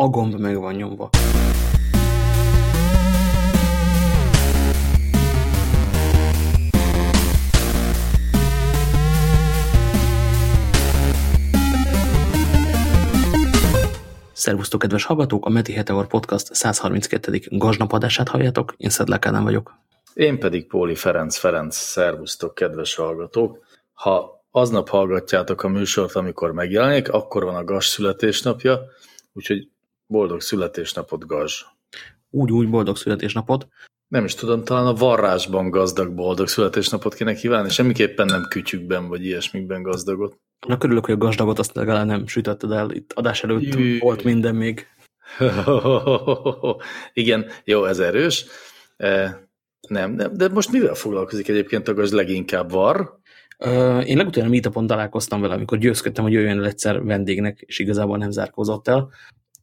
A gomb meg van nyomva. Szervusztok, kedves hallgatók! A Meti Heteor Podcast 132. gaznapadását halljátok. Én Szedlák Ádám vagyok. Én pedig Póli Ferenc Ferenc. Szervusztok, kedves hallgatók! Ha aznap hallgatjátok a műsort, amikor megjelenik, akkor van a Gaz születésnapja, úgyhogy boldog születésnapot, Gaz! Úgy, úgy boldog születésnapot. Nem is tudom, talán a varrásban gazdag boldog születésnapot kéne kívánni, semmiképpen nem kütyükben vagy ilyesmikben gazdagot. Na körülök, hogy a gazdagot azt legalább nem sütötted el. Itt adás előtt Jű. volt minden még. Igen, jó, ez erős. E, nem, nem, de most mivel foglalkozik egyébként a gazd leginkább var? Én legutóbb meetupon találkoztam vele, amikor győzködtem, hogy jöjjön el egyszer vendégnek, és igazából nem zárkózott el.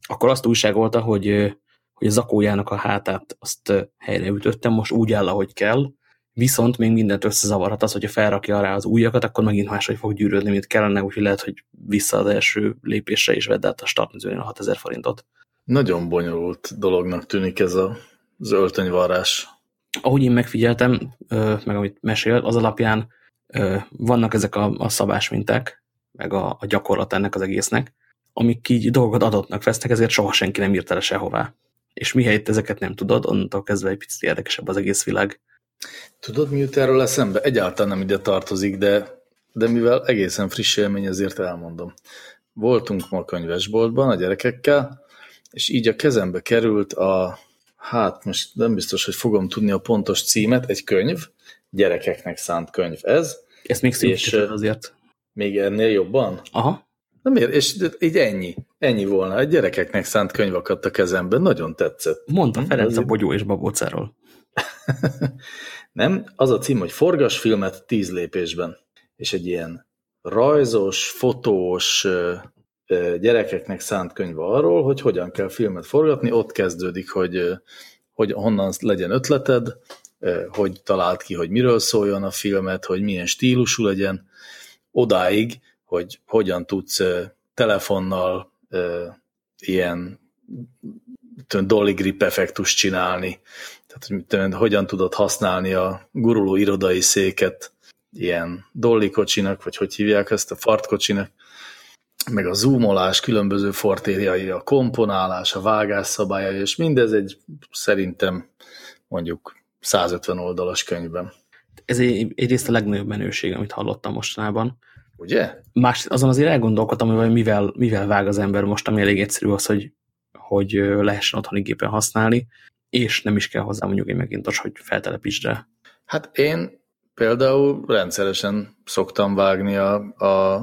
Akkor azt újságolta, hogy, hogy a zakójának a hátát azt helyreütöttem, most úgy áll, ahogy kell, viszont még mindent összezavarhat az, hogyha felrakja rá az újakat, akkor megint máshogy fog gyűrődni, mint kellene, úgyhogy lehet, hogy vissza az első lépésre és vedd át a startmezőnél a 6000 forintot. Nagyon bonyolult dolognak tűnik ez a, az öltönyvarrás. Ahogy én megfigyeltem, meg amit mesél, az alapján vannak ezek a, a szabásminták, meg a, a gyakorlat ennek az egésznek, amik így dolgot adottnak vesznek, ezért soha senki nem írt el sehová. És mihelyt ezeket nem tudod, onnantól kezdve egy picit érdekesebb az egész világ. Tudod, mi jut erről eszembe? Egyáltalán nem ide tartozik, de, de mivel egészen friss élmény, ezért elmondom. Voltunk ma a könyvesboltban a gyerekekkel, és így a kezembe került a, hát most nem biztos, hogy fogom tudni a pontos címet, egy könyv, gyerekeknek szánt könyv ez. Ezt még szűkítetted azért. Még ennél jobban? Aha. Na miért? És így ennyi. Ennyi volna. Egy gyerekeknek szánt könyv akadt a kezemben. Nagyon tetszett. Mondta hm, Ferenc a Bogyó és Babócáról. Nem, az a cím, hogy forgas filmet tíz lépésben. És egy ilyen rajzos, fotós, gyerekeknek szánt könyv arról, hogy hogyan kell filmet forgatni. Ott kezdődik, hogy, hogy honnan legyen ötleted, hogy talált ki, hogy miről szóljon a filmet, hogy milyen stílusú legyen, odáig, hogy hogyan tudsz telefonnal ilyen dolly grip effektust csinálni, tehát hogyan tudod használni a guruló irodai széket ilyen dolly kocsinak, vagy hogy hívják ezt, a fartkocsinak, meg a zoomolás különböző fortériai, a komponálás, a vágás szabályai, és mindez egy szerintem mondjuk 150 oldalas könyvben. Ez egy, egyrészt a legnagyobb menőség, amit hallottam mostanában. Ugye? Más, azon azért elgondolkodtam, hogy mivel, mivel vág az ember most, ami elég egyszerű az, hogy, hogy lehessen otthoni gépen használni, és nem is kell hozzá mondjuk egy megintos, hogy feltelepítsd rá. Hát én például rendszeresen szoktam vágni a, a,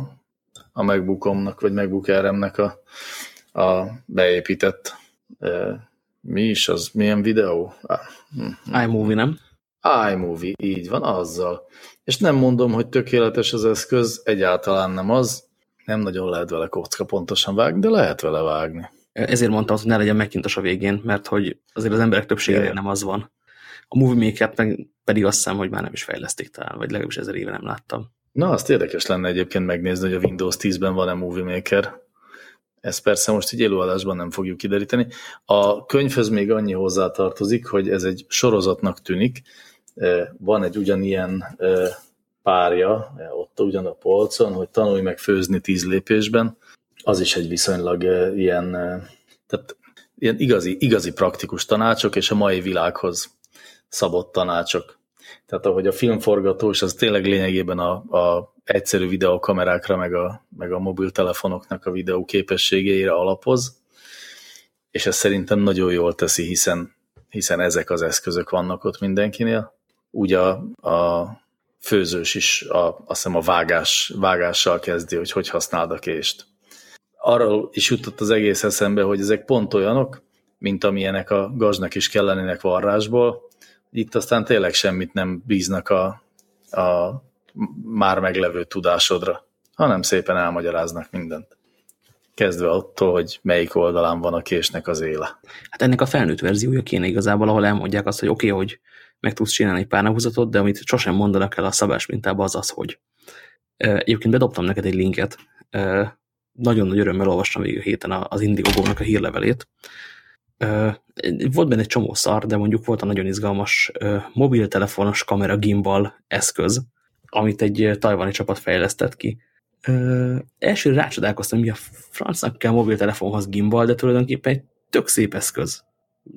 a MacBookomnak, vagy MacBook a, a beépített mi is az? Milyen videó? Hm, hm. iMovie, nem? iMovie, így van, azzal. És nem mondom, hogy tökéletes az eszköz, egyáltalán nem az. Nem nagyon lehet vele kocka pontosan vágni, de lehet vele vágni. Ezért mondtam, hogy ne legyen megkintos a végén, mert hogy azért az emberek többségére nem az van. A Movie Maker meg pedig azt hiszem, hogy már nem is fejlesztik talán, vagy legalábbis ezer éve nem láttam. Na, azt érdekes lenne egyébként megnézni, hogy a Windows 10-ben van-e Movie Maker. Ezt persze most egy élőadásban nem fogjuk kideríteni. A könyvhöz még annyi hozzátartozik, hogy ez egy sorozatnak tűnik. Van egy ugyanilyen párja e, ott ugyan a polcon, hogy tanulj meg főzni tíz lépésben. Az is egy viszonylag ilyen, tehát ilyen igazi, igazi praktikus tanácsok, és a mai világhoz szabott tanácsok. Tehát ahogy a filmforgatós, az tényleg lényegében a, a egyszerű videokamerákra, meg a, meg a mobiltelefonoknak a videó képességeire alapoz, és ez szerintem nagyon jól teszi, hiszen, hiszen ezek az eszközök vannak ott mindenkinél. Úgy a, a főzős is a, azt hiszem a vágás, vágással kezdi, hogy hogy használd a kést. Arról is jutott az egész eszembe, hogy ezek pont olyanok, mint amilyenek a gaznak is kellenének varrásból. Itt aztán tényleg semmit nem bíznak a, a már meglevő tudásodra, hanem szépen elmagyaráznak mindent. Kezdve attól, hogy melyik oldalán van a késnek az éle. Hát ennek a felnőtt verziója kéne igazából, ahol elmondják azt, hogy oké, okay, hogy meg tudsz csinálni egy párnahúzatot, de amit sosem mondanak el a szabás mintában az az, hogy. Egyébként bedobtam neked egy linket, nagyon nagy örömmel olvastam végül héten az Indiegogo-nak a hírlevelét. Volt benne egy csomó szar, de mondjuk volt a nagyon izgalmas mobiltelefonos kamera gimbal eszköz, amit egy tajvani csapat fejlesztett ki. Elsőre rácsodálkoztam, mi a francnak kell mobiltelefonhoz gimbal, de tulajdonképpen egy tök szép eszköz.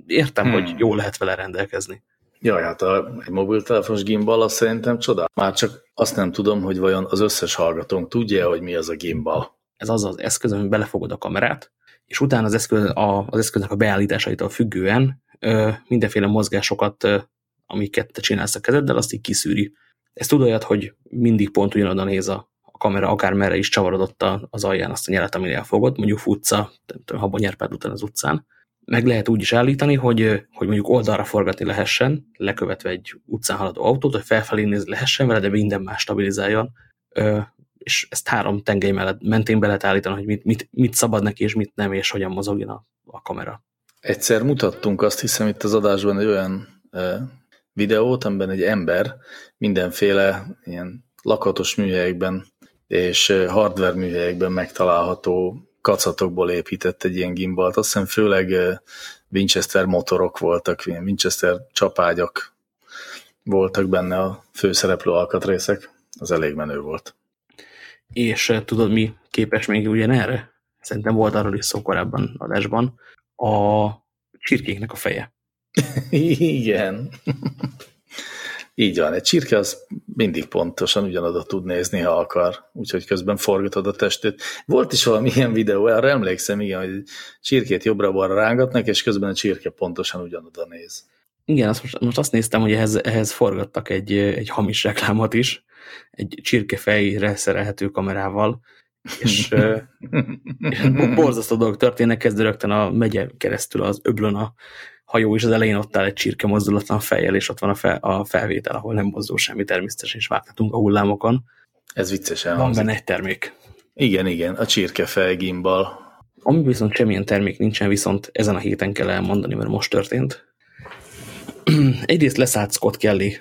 Értem, hmm. hogy jól lehet vele rendelkezni. Jaj, hát a, egy mobiltelefonos gimbal az szerintem csoda. Már csak azt nem tudom, hogy vajon az összes hallgatónk tudja, hogy mi az a gimbal. Ez az az eszköz, amiben belefogod a kamerát, és utána az, eszköz, a, az eszköznek a beállításaitól függően ö, mindenféle mozgásokat, ö, amiket te csinálsz a kezeddel, azt így kiszűri. Ez tud olyat, hogy mindig pont ugyanoda néz a, a kamera, akár merre is csavarodott az alján azt a nyelet, aminél fogod, mondjuk futca, habon nyerpád után az utcán, meg lehet úgy is állítani, hogy, hogy mondjuk oldalra forgatni lehessen, lekövetve egy utcán haladó autót, hogy felfelé nézni lehessen vele, de minden más stabilizáljon. És ezt három tengely mellett mentén be lehet állítani, hogy mit, mit, mit szabad neki, és mit nem, és hogyan mozogjon a, a kamera. Egyszer mutattunk azt hiszem itt az adásban egy olyan e, videót, amiben egy ember mindenféle ilyen lakatos műhelyekben és hardware műhelyekben megtalálható kacatokból épített egy ilyen gimbalt. Azt hiszem főleg Winchester motorok voltak, Winchester csapágyak voltak benne a főszereplő alkatrészek. Az elég menő volt. És tudod, mi képes még ugyanerre? Szerintem volt arról is szó korábban adásban. A csirkéknek a feje. Igen. Így van, egy csirke az mindig pontosan ugyanoda tud nézni, ha akar, úgyhogy közben forgatod a testét. Volt is valami ilyen videó, arra emlékszem, igen, hogy csirkét jobbra-balra rángatnak, és közben a csirke pontosan ugyanoda néz. Igen, azt most, most azt néztem, hogy ehhez, ehhez forgattak egy, egy hamis reklámot is, egy csirkefejre szerelhető kamerával, és, és borzasztó dolgok történnek, kezdve rögtön a megye keresztül az öblön a hajó, és az elején ott áll egy csirke mozdulatlan fejjel, és ott van a, fel, a felvétel, ahol nem mozdul semmi természetesen, és vágtatunk a hullámokon. Ez viccesen Van benne egy termék. Igen, igen, a csirkefej gimbal. Ami viszont semmilyen termék nincsen, viszont ezen a héten kell elmondani, mert most történt. Egyrészt leszállt Scott Kelly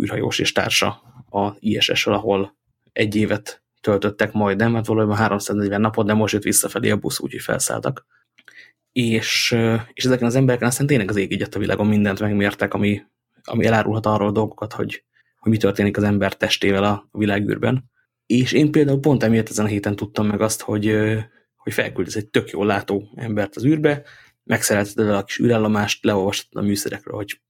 űrhajós és társa a ISS-ről, ahol egy évet töltöttek majdnem, mert valójában 340 napot, de most jött visszafelé a busz, úgyhogy felszálltak és, és ezeken az embereken aztán tényleg az ég a világon mindent megmértek, ami, ami elárulhat arról dolgokat, hogy, hogy mi történik az ember testével a világűrben. És én például pont emiatt ezen a héten tudtam meg azt, hogy, hogy felküldesz egy tök jól látó embert az űrbe, megszerelteted el a kis űrállomást, leolvastad a műszerekről, hogy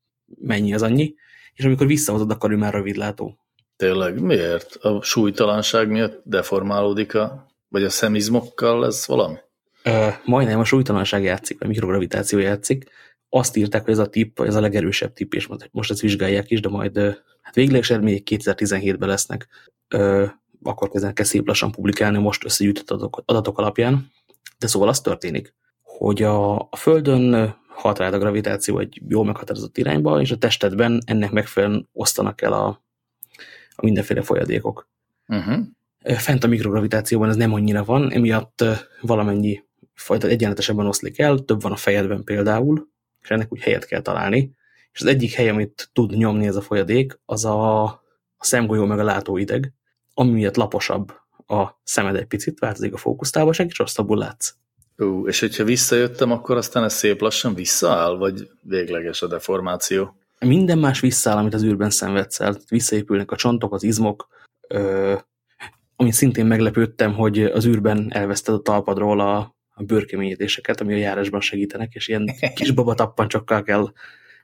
mennyi az annyi, és amikor visszahozod, akkor ő már rövidlátó. Tényleg, miért? A súlytalanság miatt deformálódik a, vagy a szemizmokkal ez valami? Majdnem a súlytalanság játszik, vagy mikrogravitáció játszik. Azt írták, hogy ez a tipp, ez a legerősebb tipp, és most ezt vizsgálják is, de majd hát végleges eredmények 2017-ben lesznek, akkor kezdenek el szép lassan publikálni most összegyűjtött adatok, adatok alapján. De szóval az történik, hogy a, a Földön hat rád a gravitáció egy jól meghatározott irányba, és a testedben ennek megfelelően osztanak el a, a mindenféle folyadékok. Uh -huh. Fent a mikrogravitációban ez nem annyira van, emiatt valamennyi fajta egyenletesebben oszlik el, több van a fejedben például, és ennek úgy helyet kell találni. És az egyik hely, amit tud nyomni ez a folyadék, az a, a szemgolyó meg a látóideg, ami miatt laposabb a szemed egy picit, változik a fókusztávolság, és rosszabbul látsz. Ú, és hogyha visszajöttem, akkor aztán ez szép lassan visszaáll, vagy végleges a deformáció? Minden más visszaáll, amit az űrben szenvedsz el. Visszaépülnek a csontok, az izmok, ö, amit szintén meglepődtem, hogy az űrben elveszted a talpadról a, a bőrkeményítéseket, ami a járásban segítenek, és ilyen kis babatappancsokkal kell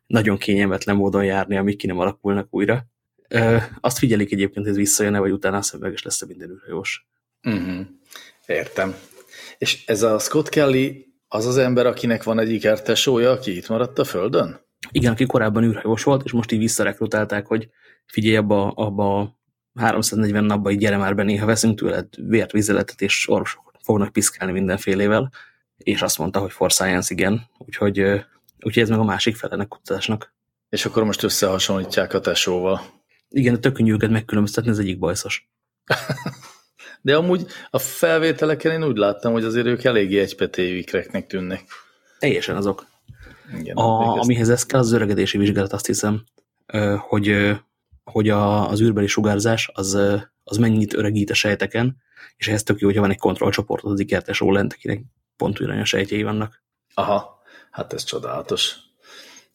nagyon kényelmetlen módon járni, amik ki nem alakulnak újra. Ö, azt figyelik egyébként, hogy visszajön-e, vagy utána szemüveges lesz a minden űrhajós. Uh mhm. -huh. Értem. És ez a Scott Kelly az az ember, akinek van egy ikertesója, aki itt maradt a Földön? Igen, aki korábban űrhajós volt, és most így visszarekrutálták, hogy figyelj, abba, abba 340 napban így gyere már be, néha veszünk tőled vért, vizeletet, és orvosok fognak piszkálni mindenfélével, és azt mondta, hogy for science igen, úgyhogy, úgyhogy ez meg a másik felenek kutatásnak. És akkor most összehasonlítják a tesóval. Igen, de tök könnyű őket megkülönböztetni, ez egyik bajszos. de amúgy a felvételeken én úgy láttam, hogy azért ők eléggé egypetéjű ikreknek tűnnek. Teljesen azok. Igen, a, amihez ez kell, az öregedési vizsgálat, azt hiszem, hogy, hogy a, az űrbeli sugárzás az, az mennyit öregít a sejteken, és ehhez tök jó, hogyha van egy kontrollcsoport az ikertes lent, akinek pont ugyanolyan sejtjei vannak. Aha, hát ez csodálatos.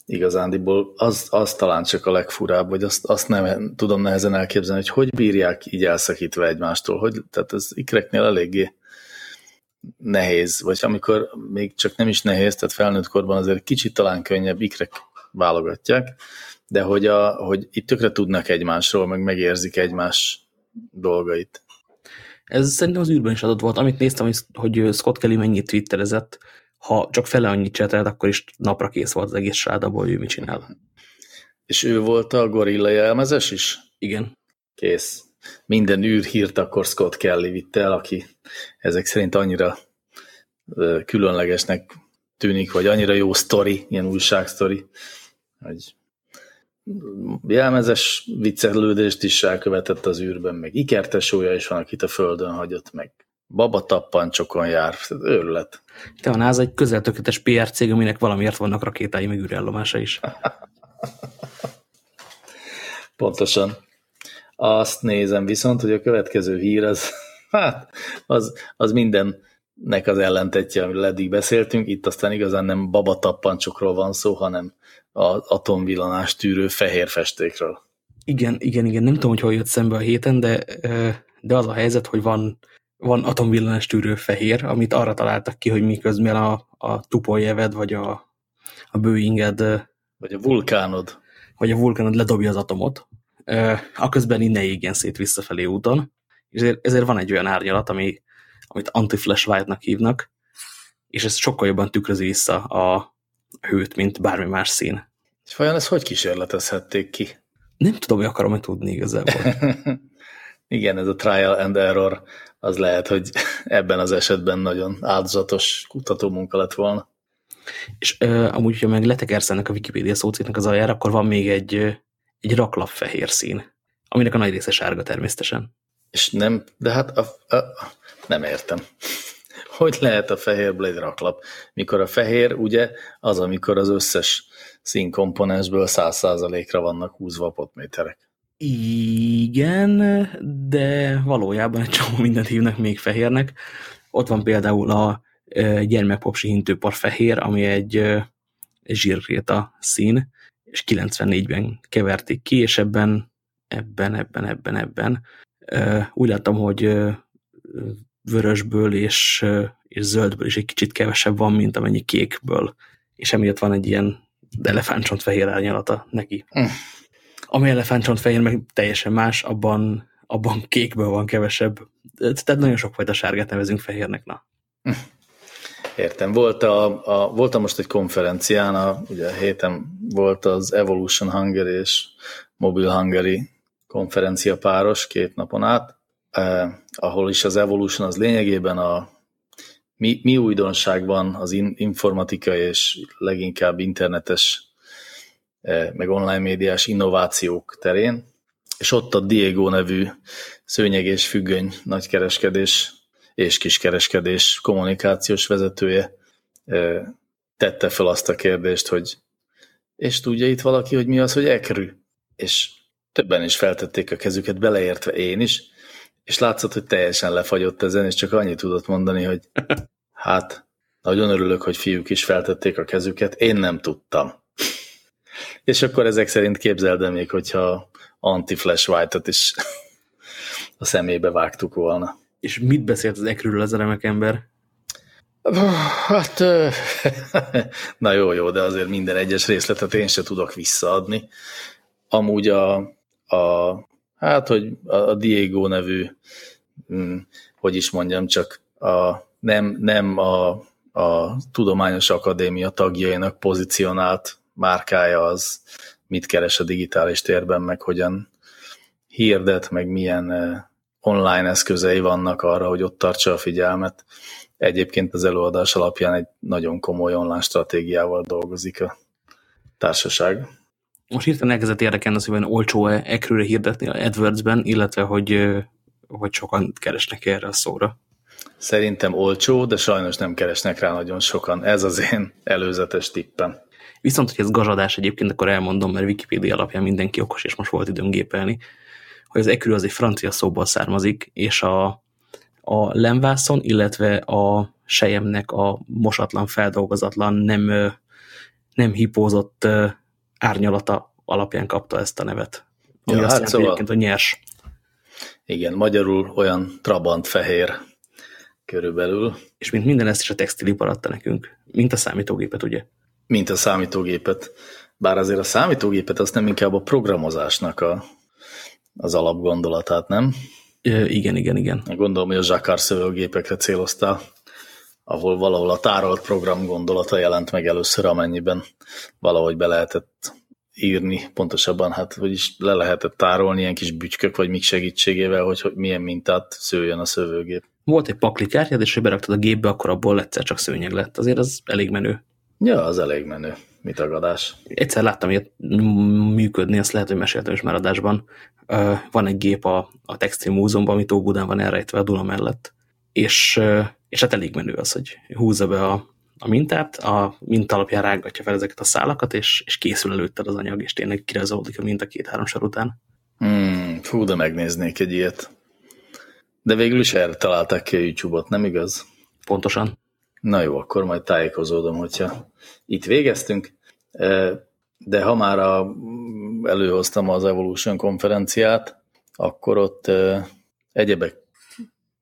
Igazándiból az, az talán csak a legfurább, vagy azt, azt nem tudom nehezen elképzelni, hogy hogy bírják így elszakítva egymástól. Hogy, tehát ez ikreknél eléggé nehéz, vagy amikor még csak nem is nehéz, tehát felnőtt korban azért kicsit talán könnyebb, ikrek válogatják, de hogy, a, hogy itt tökre tudnak egymásról, meg megérzik egymás dolgait. Ez szerintem az űrben is adott volt. Amit néztem, hogy Scott Kelly mennyit twitterezett, ha csak fele annyit csetelt, akkor is napra kész volt az egész sádából, hogy ő mit csinál. És ő volt a gorilla jelmezes is? Igen. Kész. Minden űrhírt akkor Scott Kelly vitte el, aki ezek szerint annyira különlegesnek tűnik, vagy annyira jó sztori, ilyen újságsztori, hogy jelmezes viccelődést is elkövetett az űrben, meg ikertesója is van, akit a földön hagyott, meg baba tappancsokon jár, őrület. Te a NASA egy közel tökéletes PR cég, aminek valamiért vannak rakétái, meg űrállomása is. Pontosan. Azt nézem viszont, hogy a következő hír az, hát, az, az mindennek az ellentetje, amiről eddig beszéltünk. Itt aztán igazán nem babatappancsokról van szó, hanem az atomvillanás tűrő fehér festékről. Igen, igen, igen. Nem tudom, hogy hol jött szembe a héten, de, de az a helyzet, hogy van, van atomvillanás tűrő fehér, amit arra találtak ki, hogy miközben a, a tupoljeved, vagy a, a Boeinged, vagy a vulkánod, vagy a vulkánod ledobja az atomot, a közben innen égjen szét visszafelé úton, és ezért, ezért van egy olyan árnyalat, ami, amit anti-flash white-nak hívnak, és ez sokkal jobban tükrözi vissza a hőt, mint bármi más szín. És vajon ezt hogy kísérletezhették ki? Nem tudom, hogy akarom-e tudni igazából. Igen, ez a trial and error, az lehet, hogy ebben az esetben nagyon áldozatos kutatómunka lett volna. És uh, amúgy, hogyha meg letekerszenek a Wikipedia szóciknek az aljára, akkor van még egy, egy raklap fehér szín, aminek a nagy része sárga természetesen. És nem, de hát a, a, nem értem. Hogy lehet a fehér Blade raklap? Mikor a fehér, ugye, az, amikor az összes színkomponensből száz százalékra vannak húzva a potméterek. Igen, de valójában egy csomó mindent hívnak még fehérnek. Ott van például a gyermekpopsi hintőpar fehér, ami egy, zsírréta szín, és 94-ben keverték ki, és ebben, ebben, ebben, ebben, ebben. Úgy láttam, hogy vörösből és, és zöldből is egy kicsit kevesebb van, mint amennyi kékből. És emiatt van egy ilyen elefántcsontfehér árnyalata neki. Mm. Ami elefántcsontfehér meg teljesen más, abban, abban kékből van kevesebb. Tehát nagyon sokfajta sárgát nevezünk fehérnek, na. Mm. Értem. Volt a, a, voltam most egy konferencián, a, ugye a héten volt az Evolution Hungary és Mobile Hungary konferencia páros két napon át, eh, ahol is az Evolution az lényegében a mi, mi újdonság van az in, informatika és leginkább internetes eh, meg online médiás innovációk terén, és ott a Diego nevű szőnyeg és függöny nagykereskedés és kiskereskedés kommunikációs vezetője tette fel azt a kérdést, hogy és tudja itt valaki, hogy mi az, hogy ekrű? És többen is feltették a kezüket, beleértve én is, és látszott, hogy teljesen lefagyott ezen, és csak annyit tudott mondani, hogy hát, nagyon örülök, hogy fiúk is feltették a kezüket, én nem tudtam. és akkor ezek szerint képzeld el még, hogyha anti-flash white-ot is a szemébe vágtuk volna. És mit beszélt az ekről az remek ember? Hát, na jó, jó, de azért minden egyes részletet én se tudok visszaadni. Amúgy a, a hát, hogy a Diego nevű, hm, hogy is mondjam, csak a, nem, nem a, a Tudományos Akadémia tagjainak pozícionált márkája az, mit keres a digitális térben, meg hogyan hirdet, meg milyen online eszközei vannak arra, hogy ott tartsa a figyelmet. Egyébként az előadás alapján egy nagyon komoly online stratégiával dolgozik a társaság. Most hirtelen elkezdett érdekelni az, hogy olcsó-e ekrőre hirdetni a AdWords-ben, illetve hogy, hogy sokan keresnek erre a szóra. Szerintem olcsó, de sajnos nem keresnek rá nagyon sokan. Ez az én előzetes tippem. Viszont, hogy ez gazsadás egyébként, akkor elmondom, mert Wikipedia alapján mindenki okos, és most volt időm gépelni hogy az ekürő az egy francia szóból származik, és a, a lemvászon, illetve a sejemnek a mosatlan, feldolgozatlan, nem, nem hipózott árnyalata alapján kapta ezt a nevet. Ami ja, azt hát szóval... a nyers. Igen, magyarul olyan trabant fehér körülbelül. És mint minden ezt is a textilipar adta nekünk, mint a számítógépet, ugye? Mint a számítógépet. Bár azért a számítógépet azt nem inkább a programozásnak a, az alapgondolatát, nem? igen, igen, igen. Gondolom, hogy a Zsakár szövőgépekre céloztál, ahol valahol a tárolt program gondolata jelent meg először, amennyiben valahogy be lehetett írni, pontosabban hát, hogy is le lehetett tárolni ilyen kis bütykök vagy mik segítségével, hogy, hogy milyen mintát szőjön a szövőgép. Volt egy paklikártyád, és hogy beraktad a gépbe, akkor abból egyszer csak szőnyeg lett. Azért az elég menő. Ja, az elég menő. Mit agadás? Egyszer láttam ilyet működni, azt lehet, hogy meséltem is már adásban. Van egy gép a, a Textil Múzeumban, ami Tóbudán van elrejtve a Duna mellett. És, és hát elég menő az, hogy húzza be a, a mintát, a minta alapján rágatja fel ezeket a szálakat, és, és készül előtted az anyag, és tényleg kirajzolódik a minta két-három sor után. Hmm, fú, de megnéznék egy ilyet. De végül is erre találták ki a YouTube-ot, nem igaz? Pontosan. Na jó, akkor majd tájékozódom, hogyha itt végeztünk. De ha már a, előhoztam az Evolution konferenciát, akkor ott egyebek,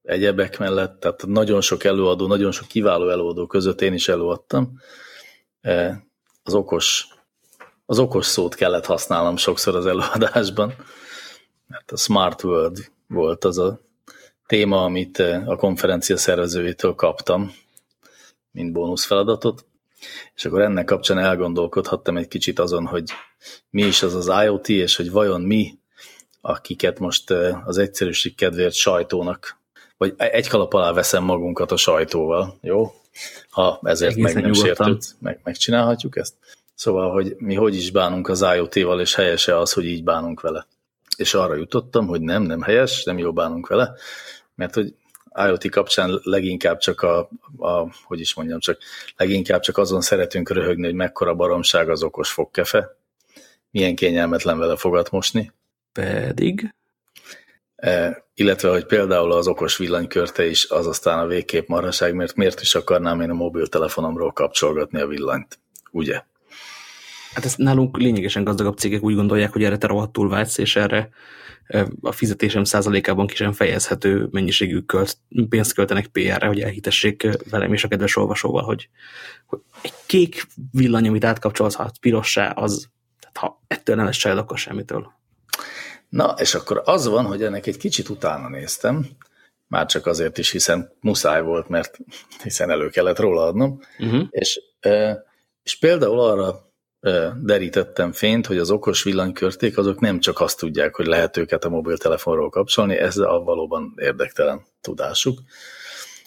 egyebek mellett, tehát nagyon sok előadó, nagyon sok kiváló előadó között én is előadtam. Az okos, az okos szót kellett használnom sokszor az előadásban, mert a Smart World volt az a téma, amit a konferencia szervezőjétől kaptam, mint bónusz feladatot, és akkor ennek kapcsán elgondolkodhattam egy kicsit azon, hogy mi is az az IoT, és hogy vajon mi, akiket most az egyszerűség kedvéért sajtónak, vagy egy kalap alá veszem magunkat a sajtóval, jó? Ha ezért Egészen meg nem sértőt, meg, megcsinálhatjuk ezt. Szóval, hogy mi hogy is bánunk az IoT-val, és helyese az, hogy így bánunk vele. És arra jutottam, hogy nem, nem helyes, nem jó bánunk vele, mert hogy IoT kapcsán leginkább csak a, a, hogy is mondjam, csak leginkább csak azon szeretünk röhögni, hogy mekkora baromság az okos fogkefe, milyen kényelmetlen vele fogat mosni. Pedig? Illetve, hogy például az okos villanykörte is az aztán a végképp maraság, mert miért is akarnám én a mobiltelefonomról kapcsolgatni a villanyt, ugye? Hát ezt nálunk lényegesen gazdagabb cégek úgy gondolják, hogy erre te rohadtul vágysz, és erre a fizetésem százalékában ki sem fejezhető mennyiségű költ, pénzt költenek PR-re, hogy elhitessék velem és a kedves olvasóval, hogy, hogy egy kék villany, amit átkapcsolhat pirossá, az, tehát ha ettől nem lesz csajod, akkor semmitől. Na, és akkor az van, hogy ennek egy kicsit utána néztem, már csak azért is, hiszen muszáj volt, mert hiszen elő kellett róla adnom, uh -huh. és, és például arra derítettem fényt, hogy az okos villanykörték azok nem csak azt tudják, hogy lehet őket a mobiltelefonról kapcsolni, ez a valóban érdektelen tudásuk,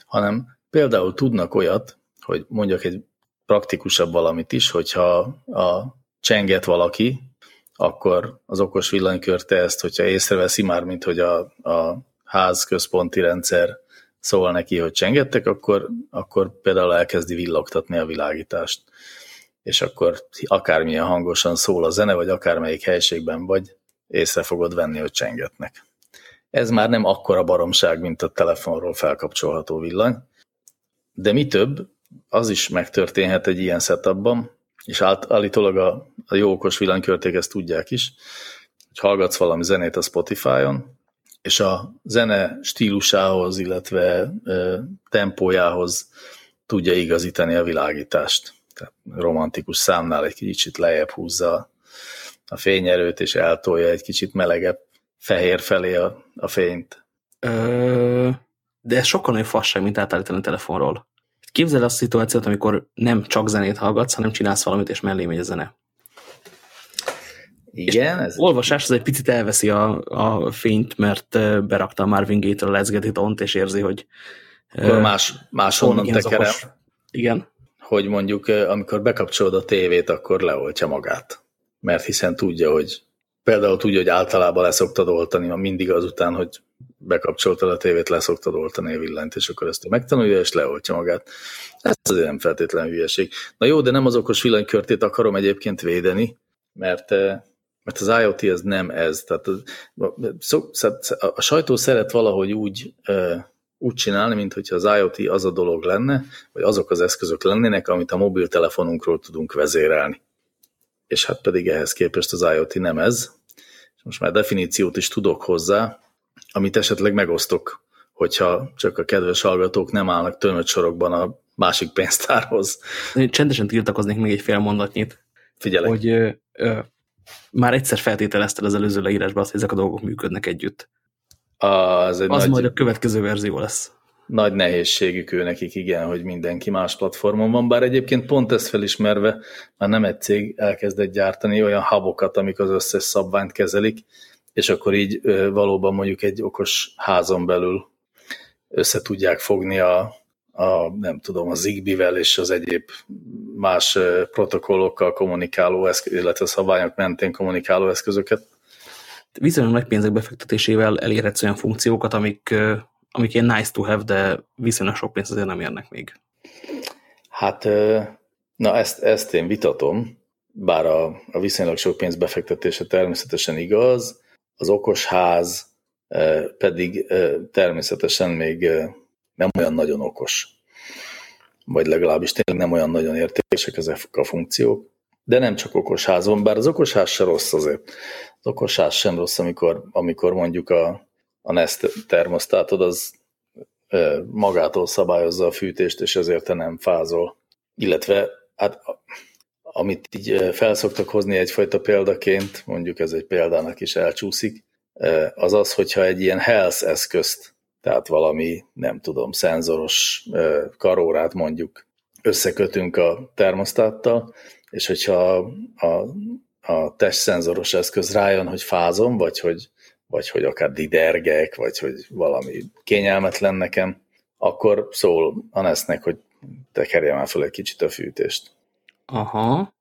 hanem például tudnak olyat, hogy mondjak egy praktikusabb valamit is, hogyha a csenget valaki, akkor az okos villanykörte ezt, hogyha észreveszi már, mint hogy a, a ház központi rendszer szól neki, hogy csengettek, akkor, akkor például elkezdi villogtatni a világítást és akkor akármilyen hangosan szól a zene, vagy akármelyik helységben vagy, észre fogod venni, hogy csengetnek. Ez már nem akkora baromság, mint a telefonról felkapcsolható villany, de mi több, az is megtörténhet egy ilyen setupban, és állítólag a, a jó okos villanykörték ezt tudják is, hogy hallgatsz valami zenét a Spotify-on, és a zene stílusához, illetve e, tempójához tudja igazítani a világítást tehát romantikus számnál egy kicsit lejjebb húzza a fényerőt, és eltolja egy kicsit melegebb fehér felé a, a fényt. Ö, de ez sokkal nagyobb fasság, mint átállítani a telefonról. Képzeld azt a szituációt, amikor nem csak zenét hallgatsz, hanem csinálsz valamit, és mellé megy a zene. Igen. Ez olvasás az egy picit elveszi a, a fényt, mert berakta Marvin Gaye-től a Let's Get It On-t, és érzi, hogy Akkor más, máshonnan tekerem. Igen hogy mondjuk amikor bekapcsolod a tévét, akkor leoltja magát. Mert hiszen tudja, hogy például tudja, hogy általában leszoktad oltani, ma mindig azután, hogy bekapcsoltad a tévét, leszoktad oltani a villanyt, és akkor ezt megtanulja, és leoltja magát. Ez azért nem feltétlenül hülyeség. Na jó, de nem az okos villanykörtét akarom egyébként védeni, mert mert az IoT ez nem ez. Tehát a, a sajtó szeret valahogy úgy, úgy csinálni, mint hogyha az IoT az a dolog lenne, vagy azok az eszközök lennének, amit a mobiltelefonunkról tudunk vezérelni. És hát pedig ehhez képest az IoT nem ez. Most már definíciót is tudok hozzá, amit esetleg megosztok, hogyha csak a kedves hallgatók nem állnak tömött sorokban a másik pénztárhoz. Én csendesen tiltakoznék még egy fél mondatnyit. Figyelek. Hogy ö, ö, már egyszer feltételezted az előző leírásban azt, hogy ezek a dolgok működnek együtt. Az, egy az nagy, majd a következő verzió lesz. Nagy nehézségük ő nekik, igen, hogy mindenki más platformon van, bár egyébként pont ezt felismerve már nem egy cég elkezdett gyártani olyan hubokat, amik az összes szabványt kezelik, és akkor így valóban mondjuk egy okos házon belül össze tudják fogni a, a nem tudom, a Zigbee-vel és az egyéb más protokollokkal kommunikáló, illetve szabványok mentén kommunikáló eszközöket. Viszonylag nagy pénzek befektetésével elérhetsz olyan funkciókat, amik, amik ilyen nice to have, de viszonylag sok pénzt azért nem érnek még. Hát, na ezt, ezt én vitatom, bár a, a viszonylag sok pénz befektetése természetesen igaz, az okos ház pedig természetesen még nem olyan nagyon okos, vagy legalábbis tényleg nem olyan nagyon értékesek ezek a funkciók, de nem csak okosház bár az okosház se rossz azért. Az okosház sem rossz, amikor, amikor mondjuk a, a Nest termosztátod az magától szabályozza a fűtést, és ezért te nem fázol. Illetve, hát amit így felszoktak hozni egyfajta példaként, mondjuk ez egy példának is elcsúszik, az az, hogyha egy ilyen health eszközt tehát valami, nem tudom, szenzoros karórát mondjuk összekötünk a termosztáttal, és hogyha a, a testszenzoros eszköz rájön, hogy fázom, vagy hogy, vagy hogy akár didergek, vagy hogy valami kényelmetlen nekem, akkor szól a nesznek, hogy tekerje már fel egy kicsit a fűtést. Aha.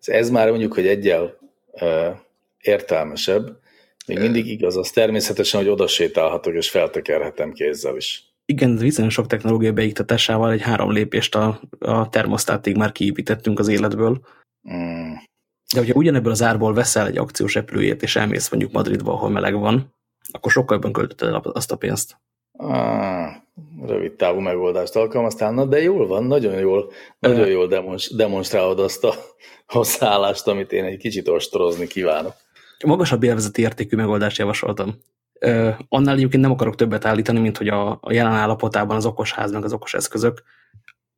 Ez már mondjuk, hogy egyel uh, értelmesebb, még mindig igaz, az természetesen, hogy oda sétálhatok, és feltekerhetem kézzel is. Igen, viszonylag sok technológia beiktatásával egy három lépést a, a termosztátig már kiépítettünk az életből. Mm. De hogyha ugyanebből az árból veszel egy akciós repülőjét, és elmész mondjuk Madridba, ahol meleg van, akkor sokkal jobban költötted azt a pénzt. Ah, rövid távú megoldást alkalmaztál, na de jól van, nagyon jól, nagyon jól demonstrálod azt a hozzáállást, amit én egy kicsit ostorozni kívánok magasabb élvezeti értékű megoldást javasoltam. Ö, annál egyébként nem akarok többet állítani, mint hogy a, a jelen állapotában az okos ház, meg az okos eszközök,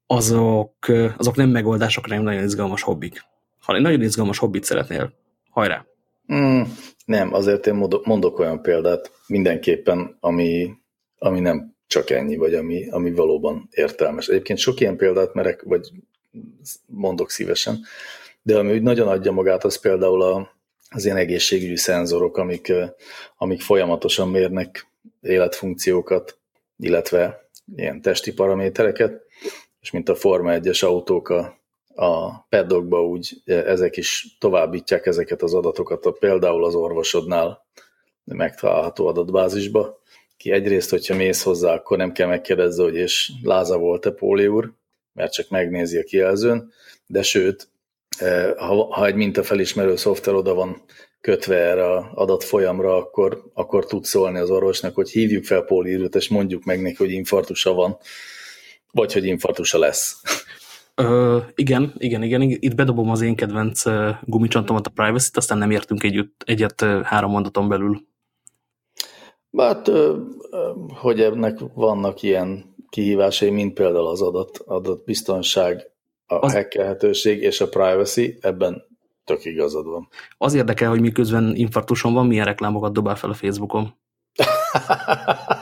azok, azok nem megoldások, hanem nagyon izgalmas hobbik. Ha egy nagyon izgalmas hobbit szeretnél, hajrá! Mm, nem, azért én mondok olyan példát mindenképpen, ami, ami nem csak ennyi, vagy ami, ami valóban értelmes. Egyébként sok ilyen példát merek, vagy mondok szívesen, de ami úgy nagyon adja magát, az például a, az ilyen egészségügyi szenzorok, amik, amik folyamatosan mérnek életfunkciókat, illetve ilyen testi paramétereket, és mint a Forma 1-es autók a, a pedokba úgy ezek is továbbítják ezeket az adatokat, a, például az orvosodnál megtalálható adatbázisba, ki egyrészt, hogyha mész hozzá, akkor nem kell megkérdezze, hogy és láza volt-e Póli úr, mert csak megnézi a kijelzőn, de sőt, ha, ha egy mintafelismerő szoftver oda van kötve erre az adatfolyamra, akkor, akkor tud szólni az orvosnak, hogy hívjuk fel pólírőt, és mondjuk meg neki, hogy infartusa van, vagy hogy infartusa lesz. Ö, igen, igen, igen. Itt bedobom az én kedvenc gumicsontomat, a privacy-t, aztán nem értünk együtt, egyet három mondaton belül. Hát, hogy ennek vannak ilyen kihívásai, mint például az adat, adatbiztonság, a az... hackelhetőség és a privacy, ebben tök igazad van. Az érdekel, hogy miközben infarktuson van, milyen reklámokat dobál fel a Facebookon.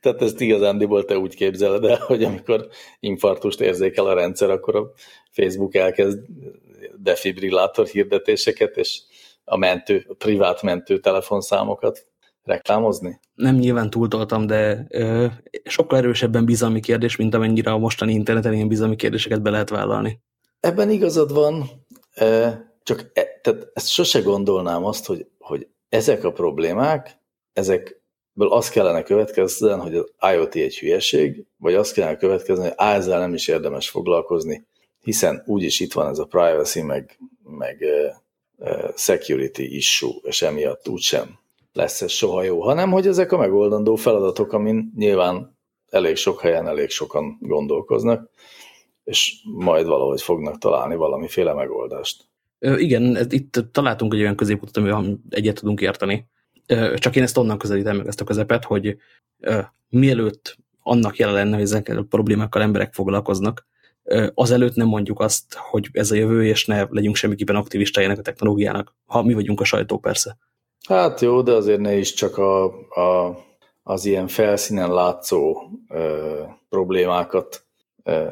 Tehát ezt igazándiból te úgy képzeled el, hogy amikor infarktust érzékel a rendszer, akkor a Facebook elkezd defibrillátor hirdetéseket, és a mentő, a privát mentő telefonszámokat reklámozni? Nem nyilván túltoltam, de ö, sokkal erősebben bizalmi kérdés, mint amennyire a mostani interneten ilyen bizalmi kérdéseket be lehet vállalni. Ebben igazad van, csak e, tehát ezt sose gondolnám azt, hogy, hogy ezek a problémák, ezekből azt kellene következzen, hogy az IoT egy hülyeség, vagy azt kellene következni, hogy ezzel nem is érdemes foglalkozni, hiszen úgyis itt van ez a privacy, meg meg security issue, és emiatt úgysem lesz ez soha jó, hanem hogy ezek a megoldandó feladatok, amin nyilván elég sok helyen elég sokan gondolkoznak, és majd valahogy fognak találni valamiféle megoldást. Igen, itt találtunk egy olyan középutat, amivel egyet tudunk érteni. Csak én ezt onnan közelítem meg ezt a közepet, hogy mielőtt annak jelen lenne, hogy ezekkel a problémákkal emberek foglalkoznak, azelőtt nem mondjuk azt, hogy ez a jövő, és ne legyünk semmiképpen aktivistája ennek a technológiának, ha mi vagyunk a sajtó persze. Hát jó, de azért ne is csak a, a, az ilyen felszínen látszó ö, problémákat ö,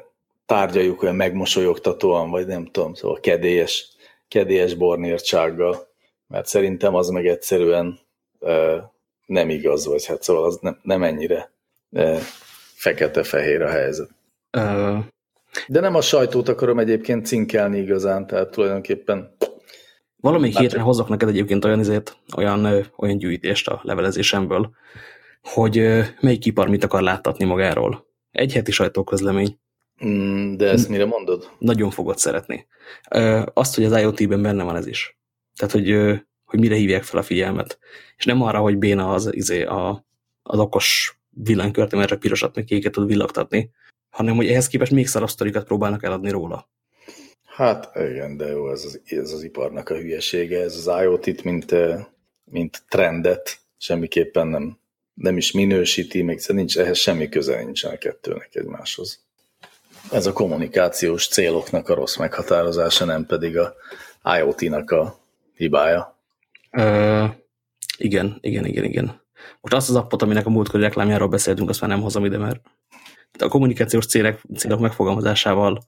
tárgyaljuk olyan megmosolyogtatóan, vagy nem tudom, szóval kedélyes, kedélyes bornírtsággal, mert szerintem az meg egyszerűen ö, nem igaz, vagy hát szóval az nem, nem ennyire fekete-fehér a helyzet. Uh, De nem a sajtót akarom egyébként cinkelni igazán, tehát tulajdonképpen... Valamelyik héten hozok neked egyébként olyan, izét, olyan, olyan gyűjtést a levelezésemből, hogy melyik ipar mit akar láttatni magáról. Egy heti sajtóközlemény. Mm, de ezt mire mondod? Nagyon fogod szeretni. Azt, hogy az IoT-ben benne van ez is. Tehát, hogy, hogy mire hívják fel a figyelmet. És nem arra, hogy béna az, izé, a, az okos villanykört, mert csak pirosat, meg kéket tud villogtatni, hanem hogy ehhez képest még szarabb sztorikat próbálnak eladni róla. Hát igen, de jó, ez az, ez az iparnak a hülyesége, ez az IoT-t, mint, mint trendet semmiképpen nem, nem is minősíti, még nincs, ehhez semmi köze nincsen a kettőnek egymáshoz. Ez a kommunikációs céloknak a rossz meghatározása, nem pedig a IoT-nak a hibája. Ö, igen, igen, igen, igen. Most azt az appot, aminek a múltkori reklámjáról beszéltünk, azt már nem hozom ide, mert a kommunikációs célek, célok megfogalmazásával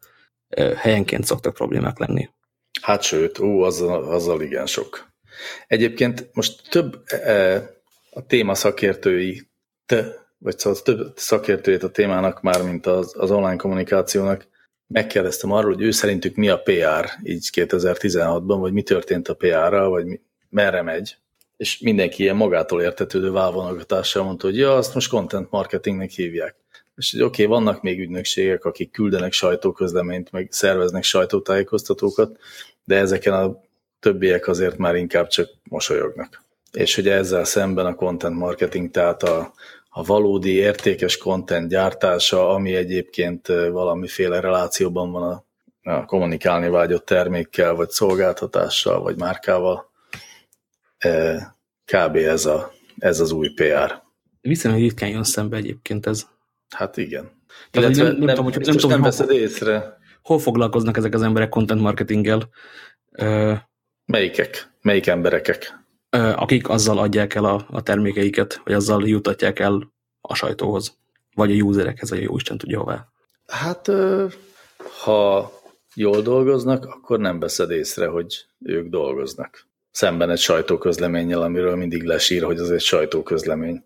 helyenként szoktak problémák lenni. Hát sőt, ó, azzal, azzal igen sok. Egyébként most több e, a téma szakértői, te, vagy szóval több szakértőjét a témának már, mint az, az online kommunikációnak, megkérdeztem arról, hogy ő szerintük mi a PR így 2016-ban, vagy mi történt a PR-ral, vagy mi, merre megy és mindenki ilyen magától értetődő válvonogatással mondta, hogy ja, azt most content marketingnek hívják. És hogy oké, okay, vannak még ügynökségek, akik küldenek sajtóközleményt, meg szerveznek sajtótájékoztatókat, de ezeken a többiek azért már inkább csak mosolyognak. És hogy ezzel szemben a content marketing, tehát a, a valódi értékes content gyártása, ami egyébként valamiféle relációban van a, a kommunikálni vágyott termékkel, vagy szolgáltatással, vagy márkával, kb. ez, a, ez az új PR. Viszonylag ritkán jön szembe egyébként ez. Hát igen. Tehát, nem, nem, nem, tudom, hogy, nem, tudom, nem veszed észre. Hol foglalkoznak ezek az emberek content marketinggel? Melyikek? Melyik emberekek? Akik azzal adják el a, a termékeiket, vagy azzal jutatják el a sajtóhoz, vagy a userekhez, vagy a jóisten tudja hová. Hát, ha jól dolgoznak, akkor nem veszed észre, hogy ők dolgoznak szemben egy sajtóközleménnyel, amiről mindig lesír, hogy az egy sajtóközlemény.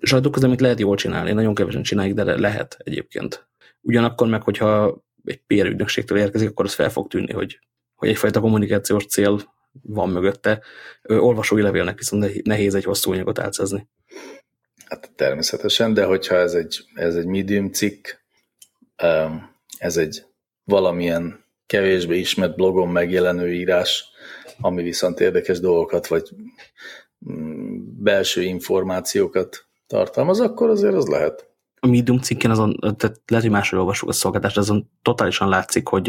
Sajtóközleményt lehet jól csinálni, nagyon kevesen csináljuk, de lehet egyébként. Ugyanakkor meg, hogyha egy PR ügynökségtől érkezik, akkor az fel fog tűnni, hogy, hogy egyfajta kommunikációs cél van mögötte. Olvasói levélnek viszont nehéz egy hosszú anyagot átszerzni. Hát természetesen, de hogyha ez egy, ez egy medium cikk, ez egy valamilyen kevésbé ismert blogon megjelenő írás, ami viszont érdekes dolgokat, vagy mm, belső információkat tartalmaz, akkor azért az lehet. A Medium cikken azon, tehát lehet, hogy másról olvasok a szolgáltást, azon totálisan látszik, hogy,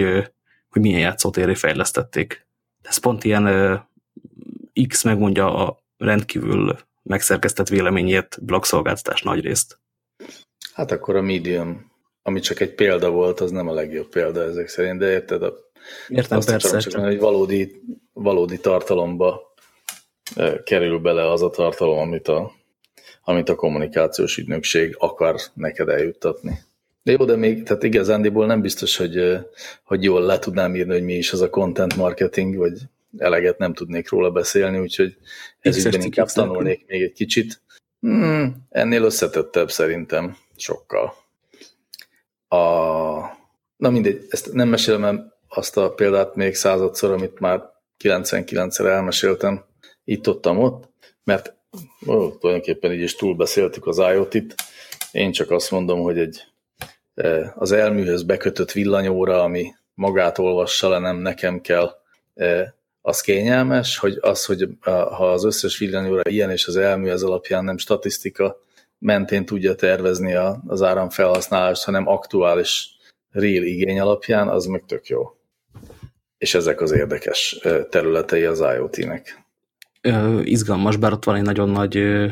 hogy milyen játszótéré fejlesztették. Ez pont ilyen X megmondja a rendkívül megszerkesztett véleményét blogszolgáltatás nagy részt. Hát akkor a Medium, ami csak egy példa volt, az nem a legjobb példa ezek szerint, de érted, a Értem, Azt persze. Csak, csak. hogy valódi, valódi tartalomba kerül bele az a tartalom, amit a, amit a kommunikációs ügynökség akar neked eljuttatni. De jó, de még, tehát igazándiból nem biztos, hogy, hogy jól le tudnám írni, hogy mi is az a content marketing, vagy eleget nem tudnék róla beszélni, úgyhogy ez ügyben inkább tanulnék még egy kicsit. Hmm, ennél összetettebb szerintem, sokkal. A, na mindegy, ezt nem mesélem azt a példát még századszor, amit már 99-szer elmeséltem itt-ottam ott, mert ó, tulajdonképpen így is túlbeszéltük az IoT-t. Én csak azt mondom, hogy egy e, az elműhöz bekötött villanyóra, ami magát olvassa le, nem nekem kell az kényelmes, hogy az, hogy ha az összes villanyóra ilyen és az elmű ez alapján nem statisztika mentén tudja tervezni az áramfelhasználást, hanem aktuális real igény alapján, az meg tök jó. És ezek az érdekes területei az IoT-nek. Izgalmas, bár ott van egy nagyon nagy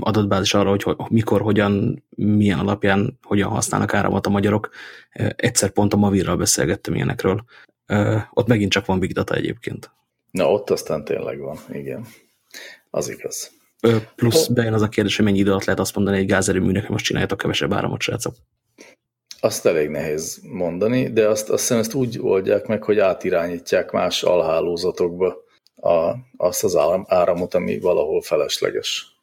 adatbázis arra, hogy mikor, hogyan, milyen alapján, hogyan használnak áramot a magyarok. Egyszer pont a Mavirral beszélgettem ilyenekről. Ott megint csak van big data egyébként. Na, ott aztán tényleg van, igen. Az igaz. Plusz bejön az a kérdés, hogy mennyi idő alatt lehet azt mondani egy gázerőműnek, hogy most csináljátok kevesebb áramot, srácok. Azt elég nehéz mondani, de azt, azt hiszem ezt úgy oldják meg, hogy átirányítják más alhálózatokba a, azt az áramot, ami valahol felesleges.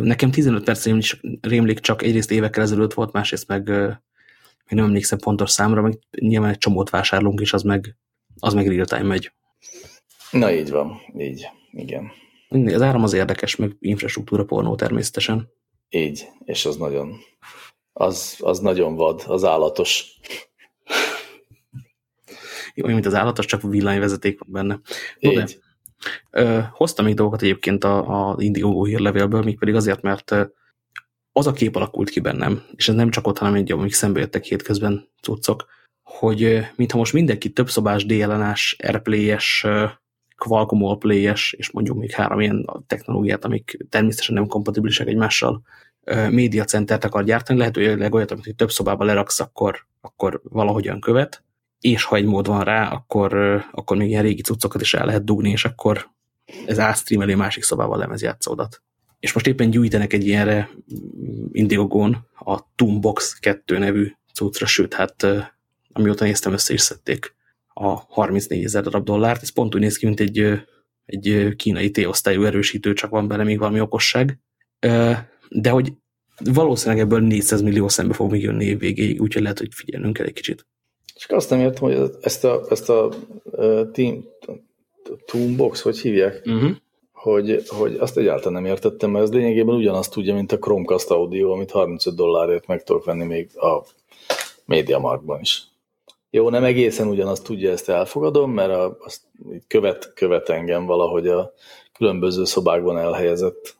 Nekem 15 perc rémlik csak egyrészt évekkel ezelőtt volt, másrészt meg még nem emlékszem pontos számra, meg nyilván egy csomót vásárlunk, és az meg, az meg real time megy. Na így van, így, igen. Az áram az érdekes, meg infrastruktúra pornó természetesen. Így, és az nagyon, az, az nagyon vad, az állatos. Jó, mint az állatos, csak villanyvezeték van benne. No, így. Hoztam még dolgokat egyébként a, a Indiegogo hírlevélből, még pedig azért, mert az a kép alakult ki bennem, és ez nem csak ott, hanem egy, amik szembe jöttek hétközben cuccok, hogy mintha most mindenki többszobás DLNA-s, Airplay-es, Qualcomm Allplay-es, és mondjuk még három ilyen technológiát, amik természetesen nem kompatibilisek egymással, média centert akar gyártani, lehetőleg olyat, amit több szobába leraksz, akkor, akkor valahogyan követ, és ha egy mód van rá, akkor, akkor még ilyen régi cuccokat is el lehet dugni, és akkor ez átstreameli másik szobával lemezjátszódat és most éppen gyűjtenek egy ilyenre Indiegogon a Toombox 2 nevű cuccra, sőt, hát amióta néztem, össze is szedték a 34 ezer darab dollárt. Ez pont úgy néz ki, mint egy, egy kínai T-osztályú erősítő, csak van bele még valami okosság. De hogy valószínűleg ebből 400 millió szembe fog még jönni év végéig, úgyhogy lehet, hogy figyelnünk kell egy kicsit. Csak azt nem értem, hogy ezt a, ezt a, team, Toombox, hogy hívják? Uh mhm. -huh hogy, hogy azt egyáltalán nem értettem, mert ez lényegében ugyanazt tudja, mint a Chromecast Audio, amit 35 dollárért meg tudok venni még a MediaMarktban is. Jó, nem egészen ugyanazt tudja, ezt elfogadom, mert a, azt követ, követ engem valahogy a különböző szobákban elhelyezett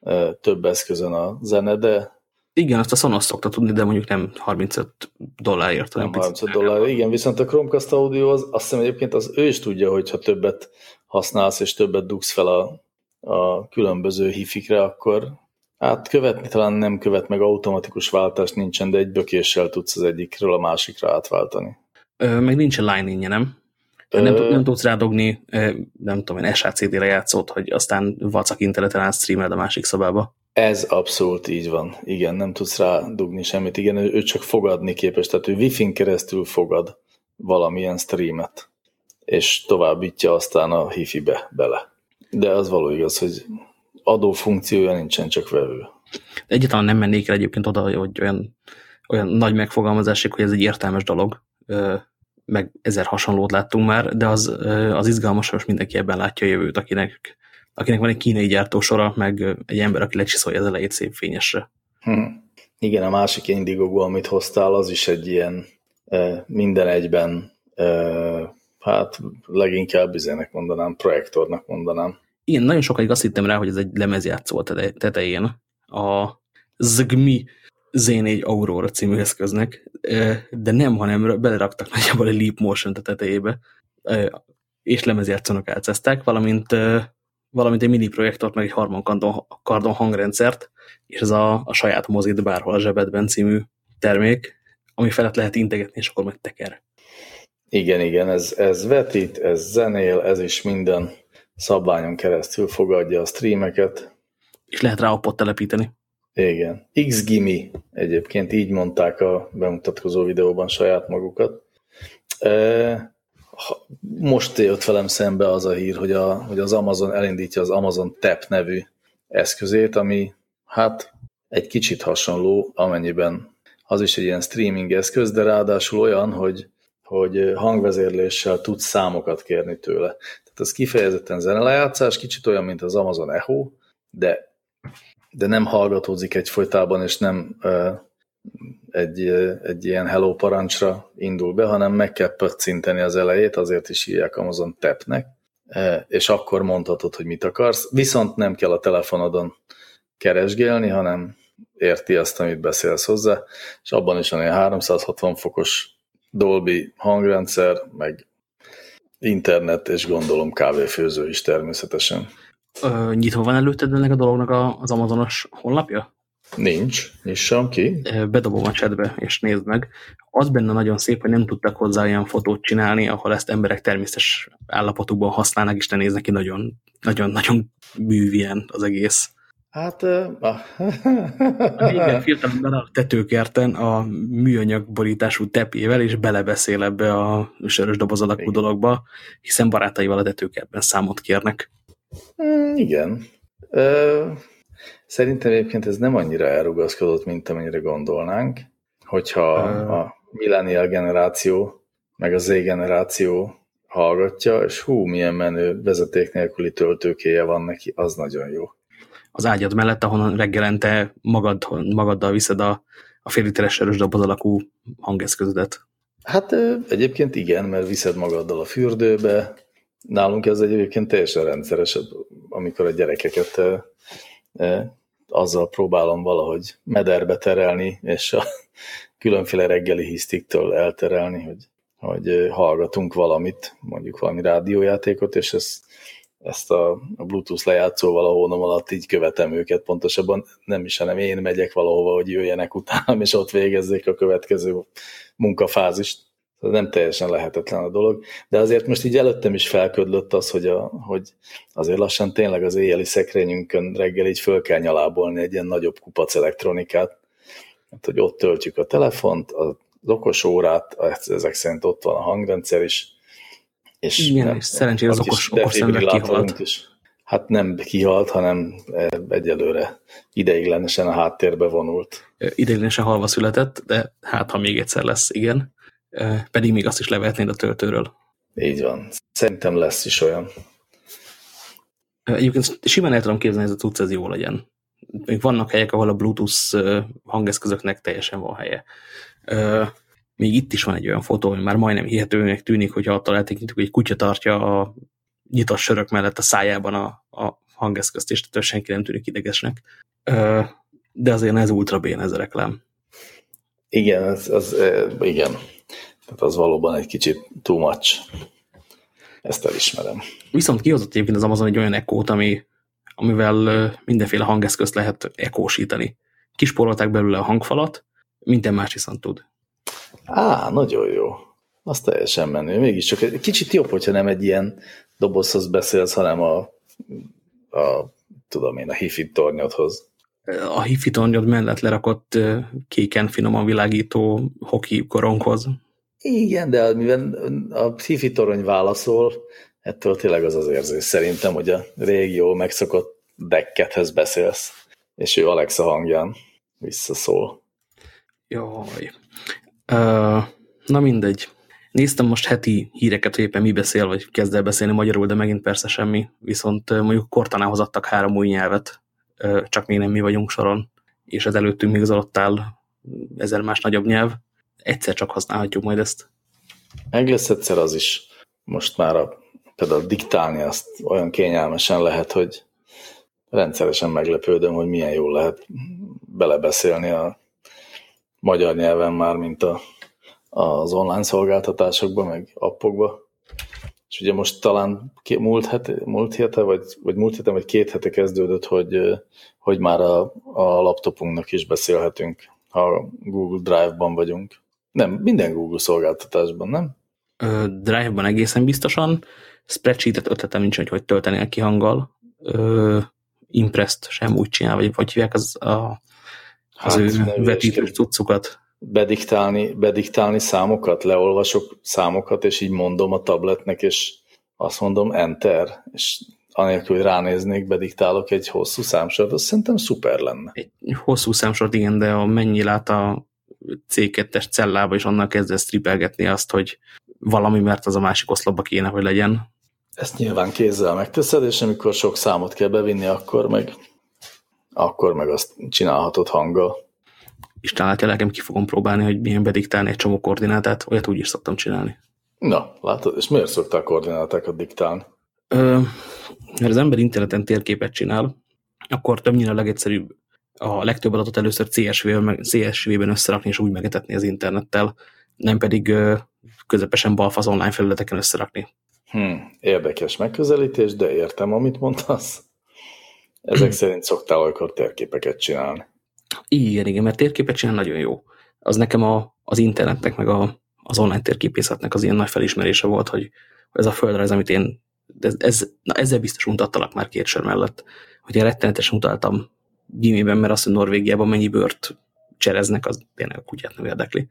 e, több eszközön a zene, de igen, azt a Sonos szokta tudni, de mondjuk nem 35 dollárért. Nem 35 dollár, igen, viszont a Chromecast Audio az, azt hiszem egyébként az ő is tudja, hogyha többet használsz, és többet dugsz fel a, a különböző hifikre, akkor hát követni talán nem követ meg automatikus váltás nincsen, de egy bökéssel tudsz az egyikről a másikra átváltani. Ö, meg nincs line nem? Ö... Nem, nem tudsz rádogni, nem tudom én, SHCD-re játszót, hogy aztán vacak interneten át streameled a másik szobába. Ez abszolút így van. Igen, nem tudsz rá dugni semmit. Igen, ő csak fogadni képes, tehát ő wifi-n keresztül fogad valamilyen streamet és továbbítja aztán a hifibe bele. De az való igaz, hogy adó funkciója nincsen, csak vevő. Egyáltalán nem mennék el egyébként oda, hogy olyan, olyan nagy megfogalmazásig, hogy ez egy értelmes dolog, meg ezer hasonlót láttunk már, de az, az izgalmas, most mindenki ebben látja a jövőt, akinek, akinek van egy kínai gyártósora, meg egy ember, aki lecsiszolja az elejét szép fényesre. Hm. Igen, a másik Indiegogo, amit hoztál, az is egy ilyen minden egyben hát leginkább izének mondanám, projektornak mondanám. Igen, nagyon sokáig azt hittem rá, hogy ez egy lemezjátszó a tetején. A ZGMI Z4 Aurora című eszköznek, de nem, hanem beleraktak nagyjából egy Leap motion a tetejébe, és lemezjátszónak átszeztek, valamint, valamint egy mini projektort, meg egy harmankardon kardon hangrendszert, és ez a, a saját mozit bárhol a zsebedben című termék, ami felett lehet integetni, és akkor meg teker. Igen, igen, ez, ez vetít, ez zenél, ez is minden szabványon keresztül fogadja a streameket. És lehet rá appot telepíteni. Igen. Xgimi egyébként így mondták a bemutatkozó videóban saját magukat. E, most jött velem szembe az a hír, hogy, a, hogy az Amazon elindítja az Amazon Tap nevű eszközét, ami hát egy kicsit hasonló, amennyiben az is egy ilyen streaming eszköz, de ráadásul olyan, hogy hogy hangvezérléssel tudsz számokat kérni tőle. Tehát ez kifejezetten zenelejátszás, kicsit olyan, mint az Amazon Echo, de, de nem hallgatózik egyfolytában, és nem, egy, egy ilyen hello parancsra indul be, hanem meg kell pöccinteni az elejét, azért is hívják Amazon tepnek, és akkor mondhatod, hogy mit akarsz, viszont nem kell a telefonodon keresgélni, hanem érti azt, amit beszélsz hozzá, és abban is van egy 360 fokos Dolby hangrendszer, meg internet, és gondolom kávéfőző is természetesen. Ö, nyitva van előtted ennek a dolognak az Amazonos honlapja? Nincs, nyissam ki. Bedobom a chatbe, és nézd meg. Az benne nagyon szép, hogy nem tudtak hozzá olyan fotót csinálni, ahol ezt emberek természetes állapotukban használnak, és ne néz neki nagyon, nagyon, nagyon művien az egész. Hát... Uh, Igen, filterben a tetőkerten a műanyag borítású tepével, és belebeszél ebbe a sörös doboz alakú dologba, hiszen barátaival a tetőkertben számot kérnek. Mm, igen. Uh, szerintem egyébként ez nem annyira elrugaszkodott, mint amennyire gondolnánk, hogyha uh. a millennial generáció, meg a Z generáció hallgatja, és hú, milyen menő vezeték nélküli töltőkéje van neki, az nagyon jó az ágyad mellett, ahonnan reggelente magad, magaddal viszed a, a fél literes erős doboz alakú hangeszközödet. Hát egyébként igen, mert viszed magaddal a fürdőbe. Nálunk ez egyébként teljesen rendszeres, amikor a gyerekeket azzal próbálom valahogy mederbe terelni, és a különféle reggeli hisztiktől elterelni, hogy, hogy hallgatunk valamit, mondjuk valami rádiójátékot, és ez ezt a, a Bluetooth lejátszóval a hónom alatt így követem őket, pontosabban nem is, hanem én megyek valahova, hogy jöjjenek utánam, és ott végezzék a következő munkafázist. Nem teljesen lehetetlen a dolog, de azért most így előttem is felködlött az, hogy, a, hogy azért lassan tényleg az éjjeli szekrényünkön reggel így föl kell nyalábolni egy ilyen nagyobb kupac elektronikát, hát, hogy ott töltjük a telefont, az okos órát, ezek szerint ott van a hangrendszer is, és Igen, nem, és szerencsére az okos, okos kihalt. Is. Hát nem kihalt, hanem e, egyelőre ideiglenesen a háttérbe vonult. Ideiglenesen halva született, de hát ha még egyszer lesz, igen. Pedig még azt is levehetnéd a töltőről. Így van. Szerintem lesz is olyan. Egyébként simán el tudom képzelni, hogy ez a tudsz ez jó legyen. Még vannak helyek, ahol a Bluetooth hangeszközöknek teljesen van helye még itt is van egy olyan fotó, hogy már majdnem hihetőnek tűnik, hogyha attól eltekintjük, hogy egy kutya tartja a nyitott sörök mellett a szájában a, a hangeszközt, és tehát senki nem tűnik idegesnek. De azért ez ultra bén ez a reklám. Igen, az, az, igen. Tehát az valóban egy kicsit too much. Ezt elismerem. Viszont kihozott egyébként az Amazon egy olyan ekót, ami, amivel mindenféle hangeszközt lehet ekósítani. Kisporolták belőle a hangfalat, minden más viszont tud. Á, nagyon jó. Az teljesen menő. Mégiscsak egy kicsit jobb, hogyha nem egy ilyen dobozhoz beszélsz, hanem a, a tudom én, a hifi tornyodhoz. A hifi tornyod mellett lerakott kéken finoman világító hoki koronghoz. Igen, de mivel a hifi torony válaszol, ettől tényleg az az érzés szerintem, hogy a régió megszokott dekkethez beszélsz, és ő Alexa hangján visszaszól. Jaj. Uh, na mindegy. Néztem most heti híreket, hogy éppen mi beszél, vagy kezd el beszélni magyarul, de megint persze semmi. Viszont mondjuk Kortanához adtak három új nyelvet, csak még nem mi vagyunk soron, és az előttünk még az alatt áll ezer más nagyobb nyelv. Egyszer csak használhatjuk majd ezt. Meg lesz egyszer az is. Most már a, például diktálni azt olyan kényelmesen lehet, hogy rendszeresen meglepődöm, hogy milyen jól lehet belebeszélni a magyar nyelven már, mint a, az online szolgáltatásokba, meg appokba. És ugye most talán múlt, hete, múlt hete, vagy, vagy múlt hete, vagy két hete kezdődött, hogy, hogy már a, a laptopunknak is beszélhetünk, ha Google Drive-ban vagyunk. Nem, minden Google szolgáltatásban, nem? Drive-ban egészen biztosan. Spreadsheet-et ötletem nincs, hogy hogy töltenél ki hanggal. Impress-t sem úgy csinál, vagy hogy hívják az a az hát, ő vetítős cuccukat. Bediktálni, bediktálni számokat, leolvasok számokat, és így mondom a tabletnek, és azt mondom enter, és anélkül, hogy ránéznék, bediktálok egy hosszú számsort, az szerintem szuper lenne. Egy hosszú számsort, igen, de a mennyi lát a C2-es cellába, és onnan kezdesz stripelgetni azt, hogy valami, mert az a másik oszlopba kéne, hogy legyen. Ezt nyilván kézzel megteszed, és amikor sok számot kell bevinni, akkor meg akkor meg azt csinálhatod hanggal. Isten látja, lelkem ki fogom próbálni, hogy milyen bediktálni egy csomó koordinátát, olyat úgy is szoktam csinálni. Na, látod, és miért szoktál koordinátákat diktálni? Ö, mert az ember interneten térképet csinál, akkor többnyire a legegyszerűbb a legtöbb adatot először CSV-ben, CSV-ben összerakni és úgy megetetni az internettel, nem pedig közepesen balfasz online felületeken összerakni. Hmm, érdekes megközelítés, de értem, amit mondasz. Ezek szerint szoktál olykor térképeket csinálni. Igen, igen, mert térképet csinálni nagyon jó. Az nekem a, az internetnek, meg a, az online térképészetnek az ilyen nagy felismerése volt, hogy ez a földrajz, amit én, ez, ez, na ezzel biztos mutattalak már két sor mellett, hogy én rettenetesen mutattam gimiben, mert azt, hogy Norvégiában mennyi bört csereznek, az tényleg a kutyát nem érdekli.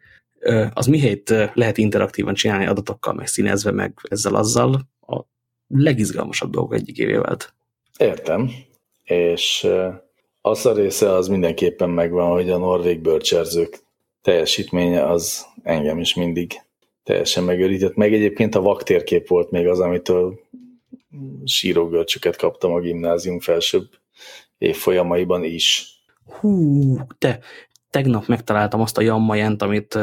Az mihelyt lehet interaktívan csinálni adatokkal, meg színezve, meg ezzel-azzal, a legizgalmasabb dolgok egyikévé vált. Értem, és az a része az mindenképpen megvan, hogy a norvég bőrcserzők teljesítménye az engem is mindig teljesen megőrített. Meg egyébként a vaktérkép volt még az, amitől sírógörcsöket kaptam a gimnázium felsőbb évfolyamaiban is. Hú, te, tegnap megtaláltam azt a jammajent, amit,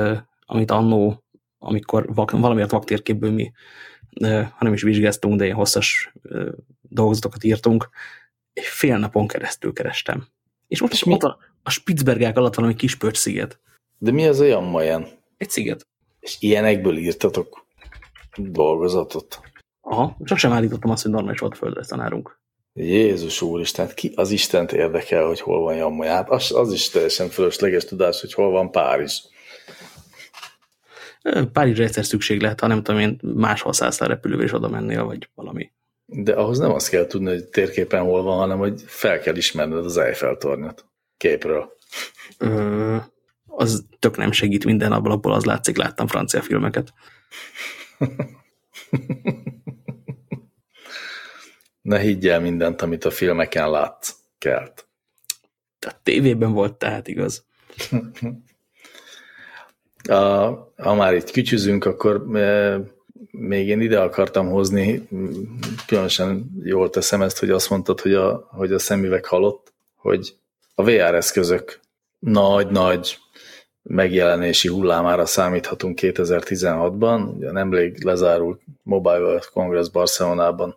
amit annó, amikor vak, valamiért vaktérképből mi, hanem is vizsgáztunk, de ilyen hosszas dolgozatokat írtunk, fél napon keresztül kerestem. És most és ott a, a Spitzbergák alatt valami kis sziget. De mi az a jammajen? Egy sziget. És ilyenekből írtatok dolgozatot? Aha, csak sem állítottam azt, hogy normális volt földre tanárunk. Jézus úristen, ki az Istent érdekel, hogy hol van Jamma? Hát az, az is teljesen fölösleges tudás, hogy hol van Párizs. Párizsra egyszer szükség lehet, ha nem tudom én máshol szállsz repülővel és oda mennél, vagy valami. De ahhoz nem azt kell tudni, hogy térképen hol van, hanem hogy fel kell ismerned az Eiffel tornyot képről. Ö, az tök nem segít minden abból, az látszik, láttam francia filmeket. Ne higgyel mindent, amit a filmeken látsz, kelt. A tévében volt tehát igaz. a, ha már itt kütyüzünk, akkor e, még én ide akartam hozni, különösen jól teszem ezt, hogy azt mondtad, hogy a, hogy a szemüveg halott, hogy a VR eszközök nagy-nagy megjelenési hullámára számíthatunk 2016-ban. Ugye nemrég lezárult Mobile World Congress Barcelonában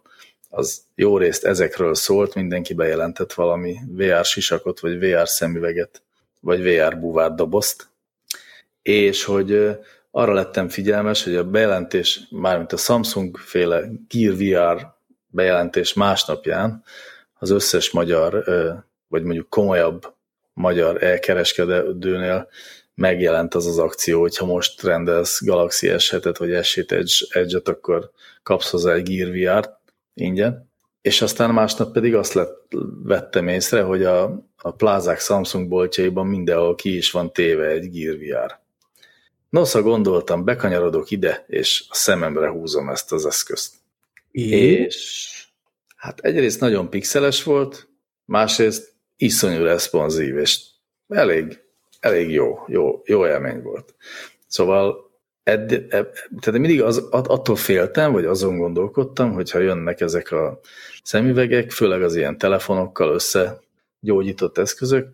az jó részt ezekről szólt, mindenki bejelentett valami VR sisakot, vagy VR szemüveget, vagy VR buvár dobozt, és hogy arra lettem figyelmes, hogy a bejelentés, mármint a Samsung féle Gear VR bejelentés másnapján az összes magyar, vagy mondjuk komolyabb magyar elkereskedőnél megjelent az az akció, hogy ha most rendelsz Galaxy S7-et vagy S7 Edge-et, akkor kapsz hozzá egy Gear VR-t, ingyen, és aztán másnap pedig azt lett, vettem észre, hogy a, a plázák Samsung boltjaiban mindenhol ki is van téve egy Gear VR. Nosza gondoltam, bekanyarodok ide, és a szememre húzom ezt az eszközt. É. És hát egyrészt nagyon pixeles volt, másrészt iszonyú responsív, és elég, elég jó, jó, jó élmény volt. Szóval edd, edd, tehát mindig az, attól féltem, vagy azon gondolkodtam, hogyha jönnek ezek a szemüvegek, főleg az ilyen telefonokkal összegyógyított eszközök,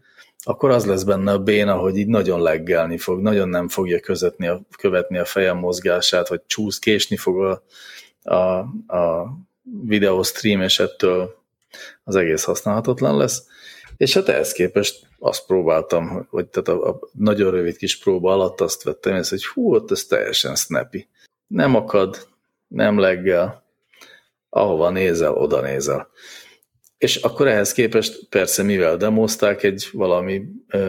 akkor az lesz benne a béna, hogy így nagyon leggelni fog, nagyon nem fogja közetni a, követni a fejem mozgását, vagy csúsz, késni fog a, a, a videó stream, és ettől az egész használhatatlan lesz. És hát ehhez képest azt próbáltam, hogy tehát a, a nagyon rövid kis próba alatt azt vettem észre, hogy hú, ott ez teljesen snappy. Nem akad, nem leggel, ahova nézel, oda nézel. És akkor ehhez képest persze, mivel demozták egy valami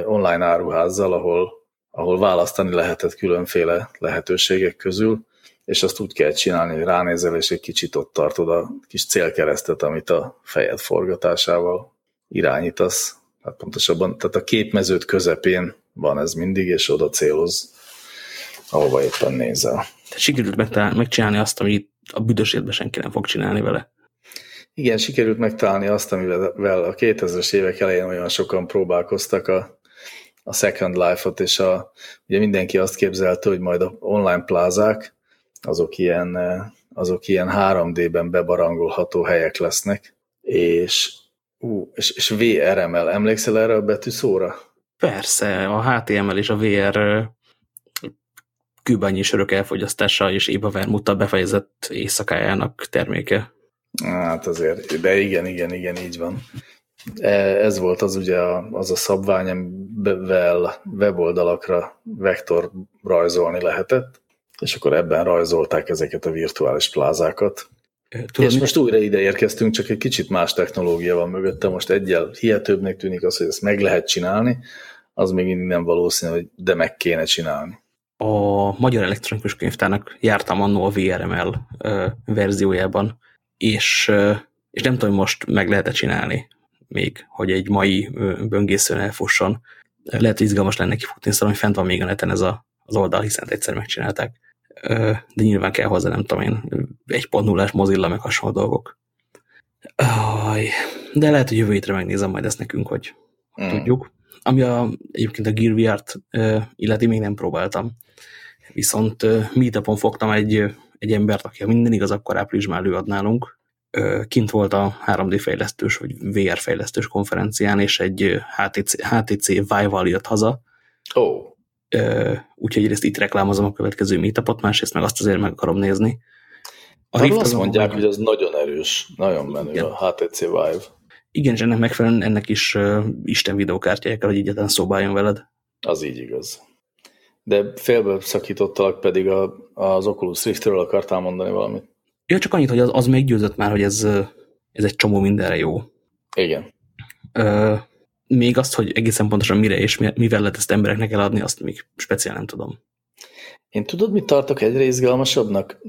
online áruházzal, ahol, ahol választani lehetett különféle lehetőségek közül, és azt úgy kell csinálni, hogy ránézel, és egy kicsit ott tartod a kis célkeresztet, amit a fejed forgatásával irányítasz. Hát pontosabban, tehát a képmezőt közepén van ez mindig, és oda céloz, ahova éppen nézel. Sikerült megcsinálni azt, amit a büdös életben senki nem fog csinálni vele. Igen, sikerült megtalálni azt, amivel a 2000-es évek elején olyan sokan próbálkoztak a, a Second Life-ot, és a, ugye mindenki azt képzelte, hogy majd a online plázák, azok ilyen, azok ilyen 3D-ben bebarangolható helyek lesznek, és Ú, és, és VRML, emlékszel erre a betűszóra? Persze, a HTML és a VR kőbányi sörök elfogyasztása és Éba Vermutta befejezett éjszakájának terméke. Hát azért, de igen, igen, igen, így van. E, ez volt az ugye az a szabvány, amivel weboldalakra vektor rajzolni lehetett, és akkor ebben rajzolták ezeket a virtuális plázákat. Tudod, és most újra ide érkeztünk, csak egy kicsit más technológia van mögötte. Most egyel hihetőbbnek tűnik az, hogy ezt meg lehet csinálni, az még nem valószínű, hogy de meg kéne csinálni. A Magyar Elektronikus Könyvtárnak jártam annó a VRML verziójában, és, és nem tudom, hogy most meg lehet -e csinálni még, hogy egy mai böngészőn elfusson. Lehet, hogy izgalmas lenne kifutni, szóval, hogy fent van még a neten ez a, az oldal, hiszen egyszer megcsinálták. De nyilván kell hozzá, nem tudom én, 1.0-es Mozilla, meg hasonló dolgok. De lehet, hogy jövő hétre megnézem majd ezt nekünk, hogy mm. tudjuk. Ami a, egyébként a Gear VR-t illeti még nem próbáltam. Viszont meetupon fogtam egy, egy embert, aki a minden igaz, akkor áprilisban előad nálunk. Kint volt a 3D fejlesztős, vagy VR fejlesztős konferencián, és egy HTC, HTC Vive-val jött haza. Oh. Úgyhogy egyrészt itt reklámozom a következő meetupot, másrészt meg azt azért meg akarom nézni. A Rift azt mondják, hogy az nagyon erős, nagyon menő igen. a HTC Vive. Igen, és ennek megfelelően ennek is uh, Isten videókártyája kell, hogy egyetlen szóba jön veled. Az így igaz. De félből szakítottalak, pedig a, az Oculus Riftről akartál mondani valamit. Ja, csak annyit, hogy az, az meggyőzött már, hogy ez, ez egy csomó mindenre jó. Igen. Uh, még azt, hogy egészen pontosan mire és mivel lehet ezt embereknek eladni, azt még speciál nem tudom. Én tudod, mit tartok egyre izgalmasabbnak?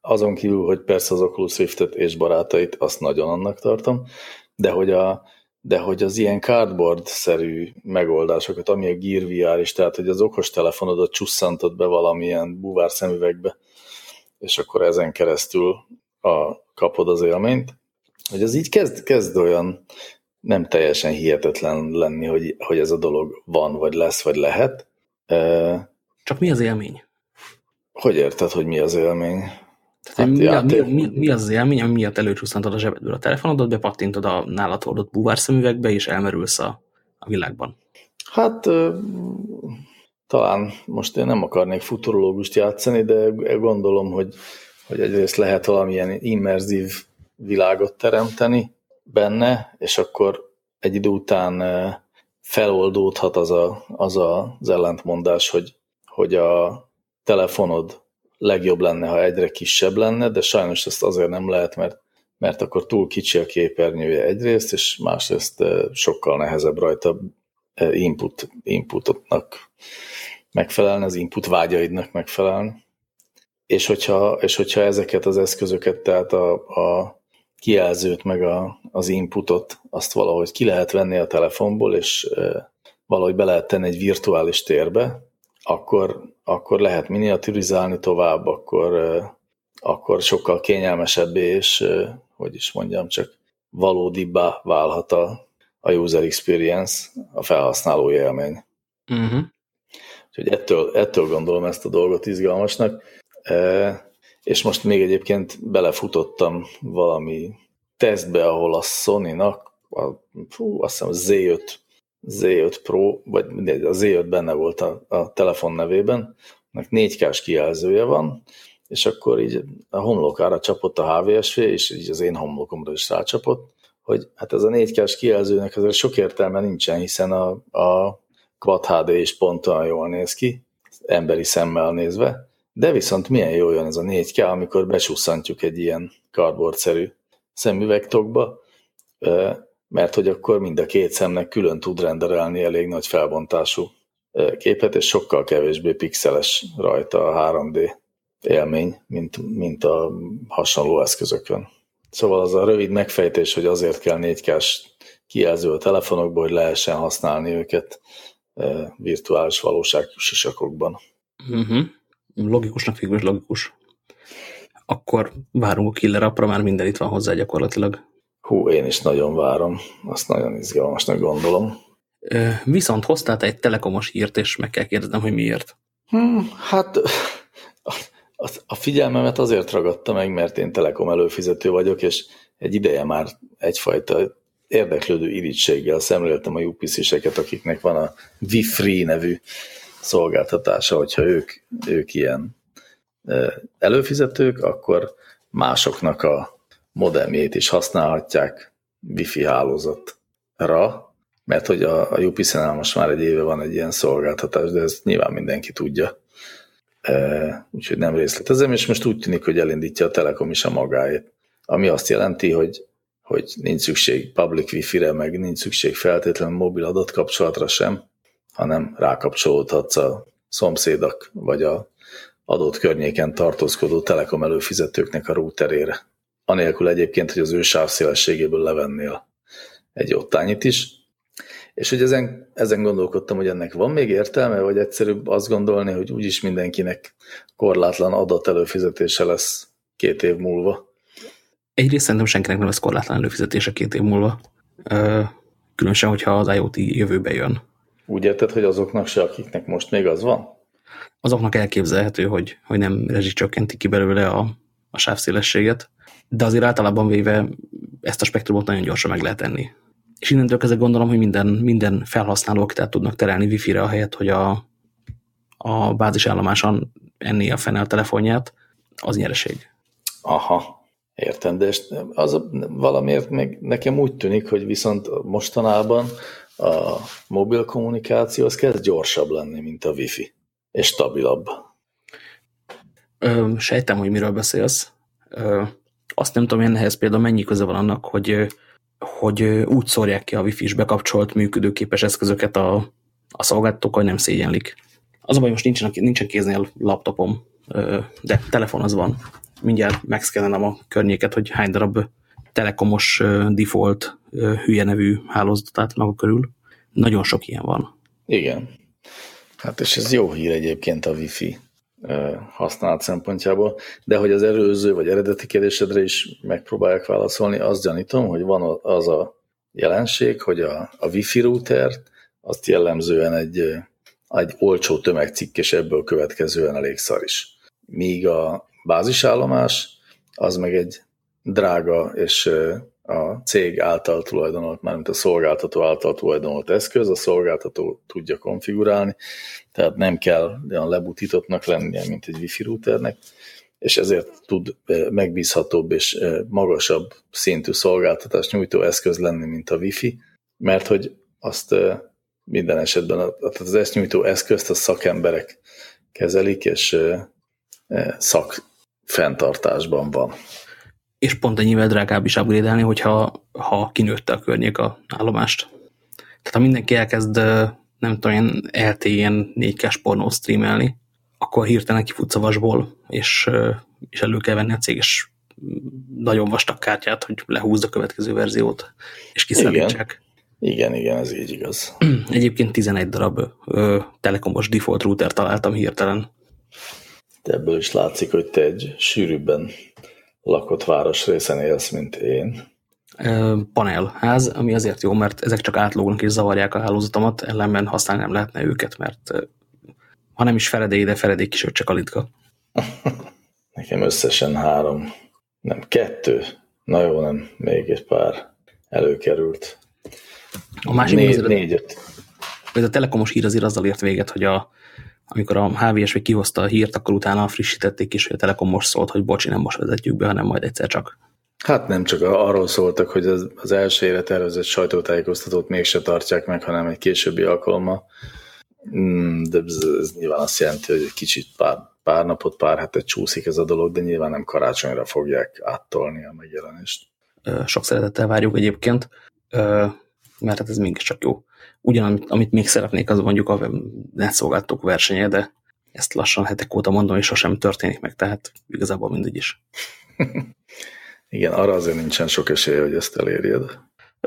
Azon kívül, hogy persze az Oculus Riftet és barátait, azt nagyon annak tartom, de hogy, a, de hogy az ilyen cardboard-szerű megoldásokat, ami a Gear VR is, tehát hogy az okos telefonodat csusszantod be valamilyen buvár szemüvegbe, és akkor ezen keresztül a, kapod az élményt, hogy az így kezd, kezd olyan nem teljesen hihetetlen lenni, hogy, hogy ez a dolog van, vagy lesz, vagy lehet. Csak mi az élmény? Hogy érted, hogy mi az élmény? Tehát, hát mi, mi, mi, mi az az élmény, ami miatt előcsúsztantod a zsebedből a telefonodat, bepattintod a nálad hordott búvárszemüvegbe, és elmerülsz a, a világban? Hát talán most én nem akarnék futurológust játszani, de gondolom, hogy, hogy egyrészt lehet valamilyen immerzív világot teremteni benne, és akkor egy idő után feloldódhat az a, az, a, az ellentmondás, hogy, hogy a telefonod legjobb lenne, ha egyre kisebb lenne, de sajnos ezt azért nem lehet, mert, mert akkor túl kicsi a képernyője egyrészt, és másrészt sokkal nehezebb rajta input, inputnak megfelelni, az input vágyaidnak megfelelni. És hogyha, és hogyha ezeket az eszközöket, tehát a, a kijelzőt, meg a, az inputot, azt valahogy ki lehet venni a telefonból, és valahogy be lehet tenni egy virtuális térbe, akkor, akkor lehet miniaturizálni tovább, akkor, akkor sokkal kényelmesebbé, és hogy is mondjam, csak valódibbá válhat a, a user experience, a felhasználó élmény. Uh-huh. Úgyhogy ettől, ettől gondolom ezt a dolgot izgalmasnak. E, és most még egyébként belefutottam valami tesztbe, ahol a Sony-nak, a, fú, azt hiszem a Z5, Z5 Pro, vagy mindegy, a Z5 benne volt a, a telefon nevében, nek 4K-s kijelzője van, és akkor így a homlokára csapott a HVSV, és így az én homlokomra is rácsapott, hogy hát ez a 4K-s kijelzőnek azért sok értelme nincsen, hiszen a, a Quad HD is pont olyan jól néz ki, emberi szemmel nézve, de viszont milyen jó jön ez a 4K, amikor becsusszantjuk egy ilyen cardboard-szerű szemüvegtokba, mert hogy akkor mind a két szemnek külön tud renderelni elég nagy felbontású képet, és sokkal kevésbé pixeles rajta a 3D élmény, mint, mint a hasonló eszközökön. Szóval az a rövid megfejtés, hogy azért kell 4K-s kijelző a telefonokból, hogy lehessen használni őket virtuális valóság sisakokban. Logikusnak végül is logikus. Akkor várunk a killer apra, már minden itt van hozzá gyakorlatilag. Hú, én is nagyon várom. Azt nagyon izgalmasnak gondolom. Viszont hoztál te egy telekomos hírt, és meg kell kérdeznem, hogy miért. Hmm, hát a, a figyelmemet azért ragadta meg, mert én telekom előfizető vagyok, és egy ideje már egyfajta érdeklődő irítséggel szemléltem a UPC-seket, akiknek van a Wi-Free nevű szolgáltatása, hogyha ők, ők ilyen előfizetők, akkor másoknak a modemjét is használhatják Wi-Fi hálózatra, mert hogy a, a UPC-nál most már egy éve van egy ilyen szolgáltatás, de ezt nyilván mindenki tudja. E, úgyhogy nem részletezem, és most úgy tűnik, hogy elindítja a Telekom is a magáét. Ami azt jelenti, hogy, hogy nincs szükség public wifi-re, meg nincs szükség feltétlenül mobil adatkapcsolatra sem, hanem rákapcsolódhatsz a szomszédak, vagy a adott környéken tartózkodó Telekom előfizetőknek a routerére. Anélkül egyébként, hogy az ő sávszélességéből levennél egy ottányit is. És hogy ezen, ezen gondolkodtam, hogy ennek van még értelme, vagy egyszerűbb azt gondolni, hogy úgyis mindenkinek korlátlan adat előfizetése lesz két év múlva. Egyrészt szerintem senkinek nem lesz korlátlan előfizetése két év múlva. Különösen, hogyha az IoT jövőbe jön. Úgy érted, hogy azoknak se, akiknek most még az van? Azoknak elképzelhető, hogy, hogy nem rezsicsökkenti ki belőle a, a sávszélességet, de azért általában véve ezt a spektrumot nagyon gyorsan meg lehet tenni. És innentől kezdve gondolom, hogy minden, minden felhasználó, akit át tudnak terelni wifi-re, ahelyett, hogy a, a bázisállomáson enné a fenel telefonját, az nyereség. Aha, értem, de az valamiért még nekem úgy tűnik, hogy viszont mostanában a mobil kommunikáció az kezd gyorsabb lenni, mint a wifi, és stabilabb. Ö, sejtem, hogy miről beszélsz. Ö, azt nem tudom, ehhez például mennyi köze van annak, hogy, hogy úgy szórják ki a wifi-s bekapcsolt működőképes eszközöket a, a szolgáltatók, hogy nem szégyenlik. Az a baj, most nincsen, nincsen kéznél laptopom, de telefon az van. Mindjárt megszkenelem a környéket, hogy hány darab telekomos default hülye nevű hálózatát maga körül. Nagyon sok ilyen van. Igen. Hát és ez jó hír egyébként a Wi-Fi használat szempontjából, de hogy az előző vagy eredeti kérdésedre is megpróbálják válaszolni, azt gyanítom, hogy van az a jelenség, hogy a, a Wi-Fi router azt jellemzően egy, egy olcsó tömegcikk, és ebből következően elég szar is. Míg a bázisállomás az meg egy drága és a cég által tulajdonolt, mármint a szolgáltató által tulajdonolt eszköz, a szolgáltató tudja konfigurálni, tehát nem kell olyan lebutítottnak lennie, mint egy wifi routernek, és ezért tud megbízhatóbb és magasabb szintű szolgáltatást nyújtó eszköz lenni, mint a wifi, mert hogy azt minden esetben az ezt nyújtó eszközt a szakemberek kezelik, és szak fenntartásban van és pont ennyivel drágább is upgrade hogyha ha kinőtte a környék a állomást. Tehát ha mindenki elkezd, nem tudom én, LTE-en 4K pornót streamelni, akkor hirtelen kifutsz a vasból, és, és elő kell venni a céges nagyon vastag kártyát, hogy lehúzd a következő verziót, és kiszállítsák. Igen. igen, igen, ez így igaz. Egyébként 11 darab ö, telekomos default router találtam hirtelen. De ebből is látszik, hogy te egy sűrűbben lakott városrészen élsz, mint én. Panelház, ami azért jó, mert ezek csak átlógnak és zavarják a hálózatomat, ellenben használni nem lehetne őket, mert ha nem is feledély, de feledély kis csak litka. Nekem összesen három, nem kettő, na jó, nem, még egy pár előkerült. A másik négy, azért, négy, öt. Ez a telekomos hír azért azzal ért véget, hogy a, amikor a HVSV kihozta a hírt, akkor utána frissítették is, hogy a Telekom most szólt, hogy bocsi, nem most vezetjük be, hanem majd egyszer csak. Hát nem csak arról szóltak, hogy az, az elsőre tervezett sajtótájékoztatót mégse tartják meg, hanem egy későbbi alkalommal. Mm, de ez, ez nyilván azt jelenti, hogy egy kicsit pár, pár napot, pár hetet csúszik ez a dolog, de nyilván nem karácsonyra fogják áttolni a megjelenést. Sok szeretettel várjuk egyébként, mert hát ez mégiscsak jó. Ugyan, amit, még szeretnék, az mondjuk a netszolgáltatók versenye, de ezt lassan hetek óta mondom, és sosem történik meg, tehát igazából mindegy is. Igen, arra azért nincsen sok esélye, hogy ezt elérjed.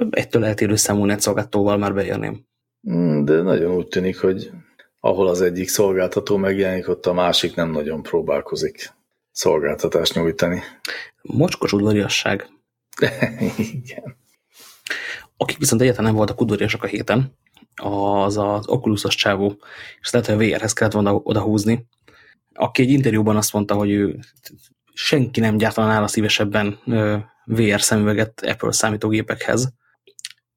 Egytől eltérő számú netszolgáltatóval már beérném. Hmm, de nagyon úgy tűnik, hogy ahol az egyik szolgáltató megjelenik, ott a másik nem nagyon próbálkozik szolgáltatást nyújtani. Mocskos udvariasság. Igen. Akik viszont egyáltalán nem voltak udvariasak a héten, az az Oculus-os csávó, és lehet, hogy a VR-hez kellett volna odahúzni, aki egy interjúban azt mondta, hogy ő senki nem gyártaná nála szívesebben VR szemüveget Apple számítógépekhez,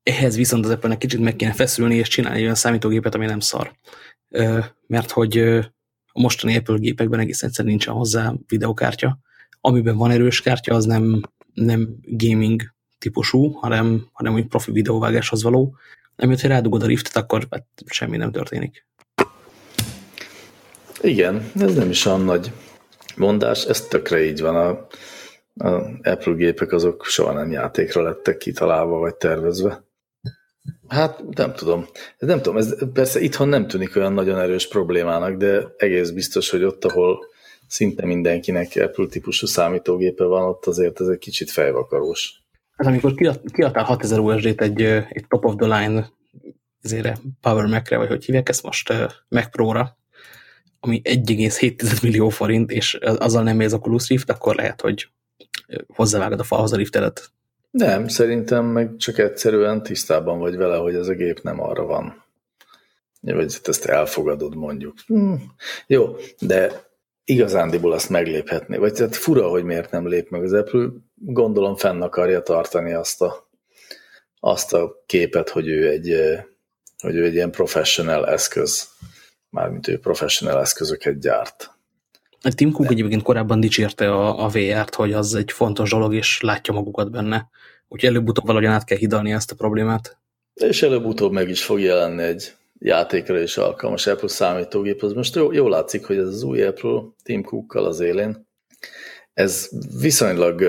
Ehhez viszont az Apple-nek kicsit meg kéne feszülni, és csinálni olyan számítógépet, ami nem szar. Mert hogy a mostani Apple gépekben egész egyszerűen nincsen hozzá videokártya. Amiben van erős kártya, az nem, nem gaming típusú, hanem, hanem úgy profi videóvágáshoz való. Jött, hogy rádugod a riftet, akkor hát semmi nem történik. Igen, ez nem is olyan nagy mondás, ez tökre így van. A, a Apple gépek azok soha nem játékra lettek kitalálva vagy tervezve. Hát nem tudom. Ez nem tudom, ez persze itthon nem tűnik olyan nagyon erős problémának, de egész biztos, hogy ott, ahol szinte mindenkinek Apple típusú számítógépe van, ott azért ez egy kicsit fejvakarós. Hát amikor kiadtál 6000 USD-t egy, egy top of the line ezére Power Mac-re, vagy hogy hívják ezt most Mac Pro-ra, ami 1,7 millió forint, és azzal nem a Oculus Rift, akkor lehet, hogy hozzávágod a falhoz a riftedet. Nem, szerintem meg csak egyszerűen tisztában vagy vele, hogy ez a gép nem arra van. Vagy ezt elfogadod mondjuk. Hm. Jó, de igazándiból azt megléphetné. Vagy tehát fura, hogy miért nem lép meg az Apple. Gondolom fenn akarja tartani azt a, azt a képet, hogy ő egy, hogy ő egy ilyen professional eszköz mármint ő professional eszközöket gyárt. A Tim Cook egyébként korábban dicsérte a, a VR-t, hogy az egy fontos dolog, és látja magukat benne. Úgyhogy előbb-utóbb valahogyan át kell hidalni ezt a problémát. És előbb-utóbb meg is fog jelenni egy játékra is alkalmas Apple számítógép. Az most jó, jó látszik, hogy ez az új Apple Tim Cookkal az élén. Ez viszonylag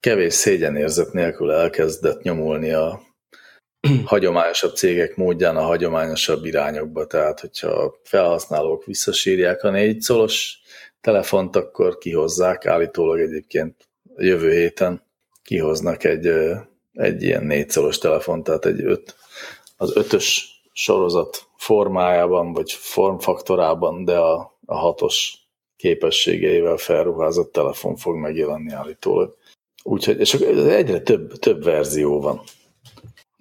kevés szégyenérzet nélkül elkezdett nyomulni a hagyományosabb cégek módján a hagyományosabb irányokba. Tehát, hogyha a felhasználók visszasírják a négy szolos telefont, akkor kihozzák. Állítólag egyébként jövő héten kihoznak egy, egy ilyen négy szolos telefont, tehát egy öt, az ötös sorozat formájában, vagy formfaktorában, de a, a hatos képességeivel felruházott telefon fog megjelenni állítólag. Úgyhogy és egyre több, több verzió van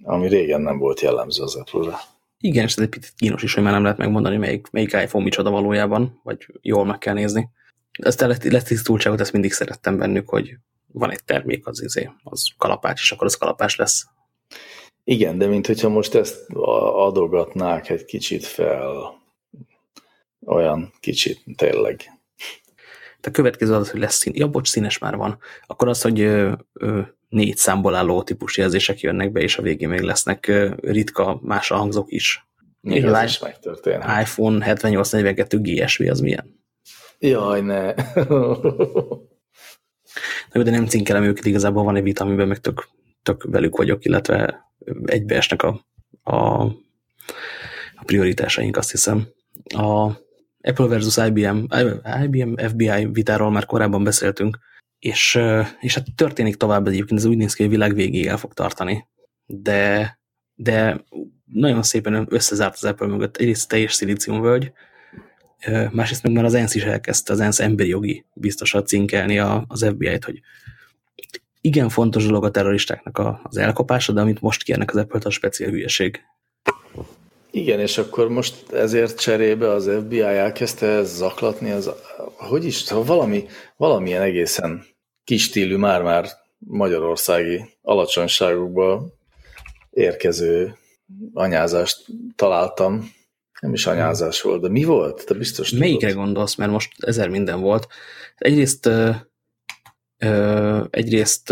ami régen nem volt jellemző az Apple-re. Igen, és ez egy picit kínos is, hogy már nem lehet megmondani, melyik, melyik iPhone micsoda valójában, vagy jól meg kell nézni. Ezt a letisztultságot, ezt mindig szerettem bennük, hogy van egy termék, az, izé, az kalapács, és akkor az kalapás lesz. Igen, de mint hogyha most ezt adogatnák egy kicsit fel, olyan kicsit tényleg. A következő az, hogy lesz szín. Ja, bocs, színes már van. Akkor az, hogy ö, ö, négy számból álló típus jelzések jönnek be, és a végén még lesznek ritka más hangzók is. Még az is megtörténhet. iPhone 7842 GSV az milyen? Jaj, ne. Na, de nem cinkelem őket, igazából van egy vita, amiben meg tök, tök velük vagyok, illetve egybeesnek a, a, a prioritásaink, azt hiszem. A Apple versus IBM, IBM FBI vitáról már korábban beszéltünk, és, és hát történik tovább egyébként, ez úgy néz ki, hogy világ végéig el fog tartani, de, de nagyon szépen összezárt az Apple mögött egyrészt teljes szilíciumvölgy, másrészt meg már az ENSZ is elkezdte, az ENSZ emberi jogi biztosat cinkelni az FBI-t, hogy igen fontos dolog a terroristáknak az elkapása, de amit most kérnek az Apple-t, a speciál hülyeség. Igen, és akkor most ezért cserébe az FBI elkezdte zaklatni, az, hogy is, valami, valamilyen egészen kis stílű, már-már magyarországi alacsonyságokba érkező anyázást találtam. Nem is anyázás volt, de mi volt? Te biztos Melyikre tudod. gondolsz? Mert most ezer minden volt. Egyrészt, egyrészt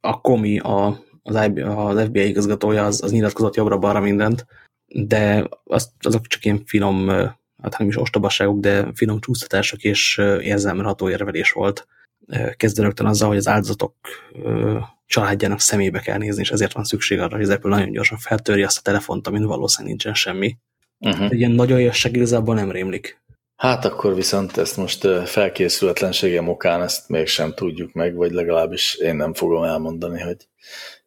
a komi, a, az, IB, az FBI igazgatója, az, az nyilatkozott jobbra-balra mindent, de az, azok csak ilyen finom, hát nem is ostobasságok, de finom csúsztatások és érzelmelható érvelés volt kezdve rögtön azzal, hogy az áldozatok családjának szemébe kell nézni, és ezért van szükség arra, hogy az Apple nagyon gyorsan feltörje azt a telefont, amin valószínűleg nincsen semmi. Uh -huh. Egy ilyen nagy olyasság igazából nem rémlik. Hát akkor viszont ezt most felkészületlenségem okán ezt mégsem tudjuk meg, vagy legalábbis én nem fogom elmondani, hogy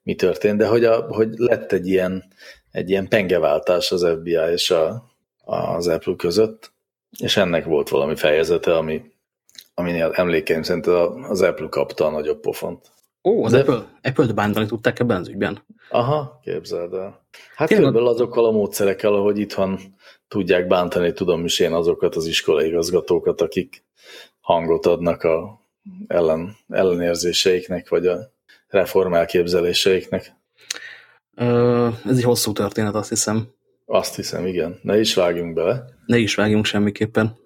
mi történt, de hogy, a, hogy lett egy ilyen, egy ilyen pengeváltás az FBI és a, az Apple között, és ennek volt valami fejezete, ami aminél emlékeim szerint az Apple kapta a nagyobb pofont. Ó, az De... Apple, Apple-t bántani tudták ebben az ügyben? Aha, képzeld el. Hát Tényleg... körülbelül azokkal a módszerekkel, ahogy itthon tudják bántani, tudom is én azokat az iskolai igazgatókat, akik hangot adnak a ellen, ellenérzéseiknek, vagy a reform elképzeléseiknek. Ez egy hosszú történet, azt hiszem. Azt hiszem, igen. Ne is vágjunk bele. Ne is vágjunk semmiképpen.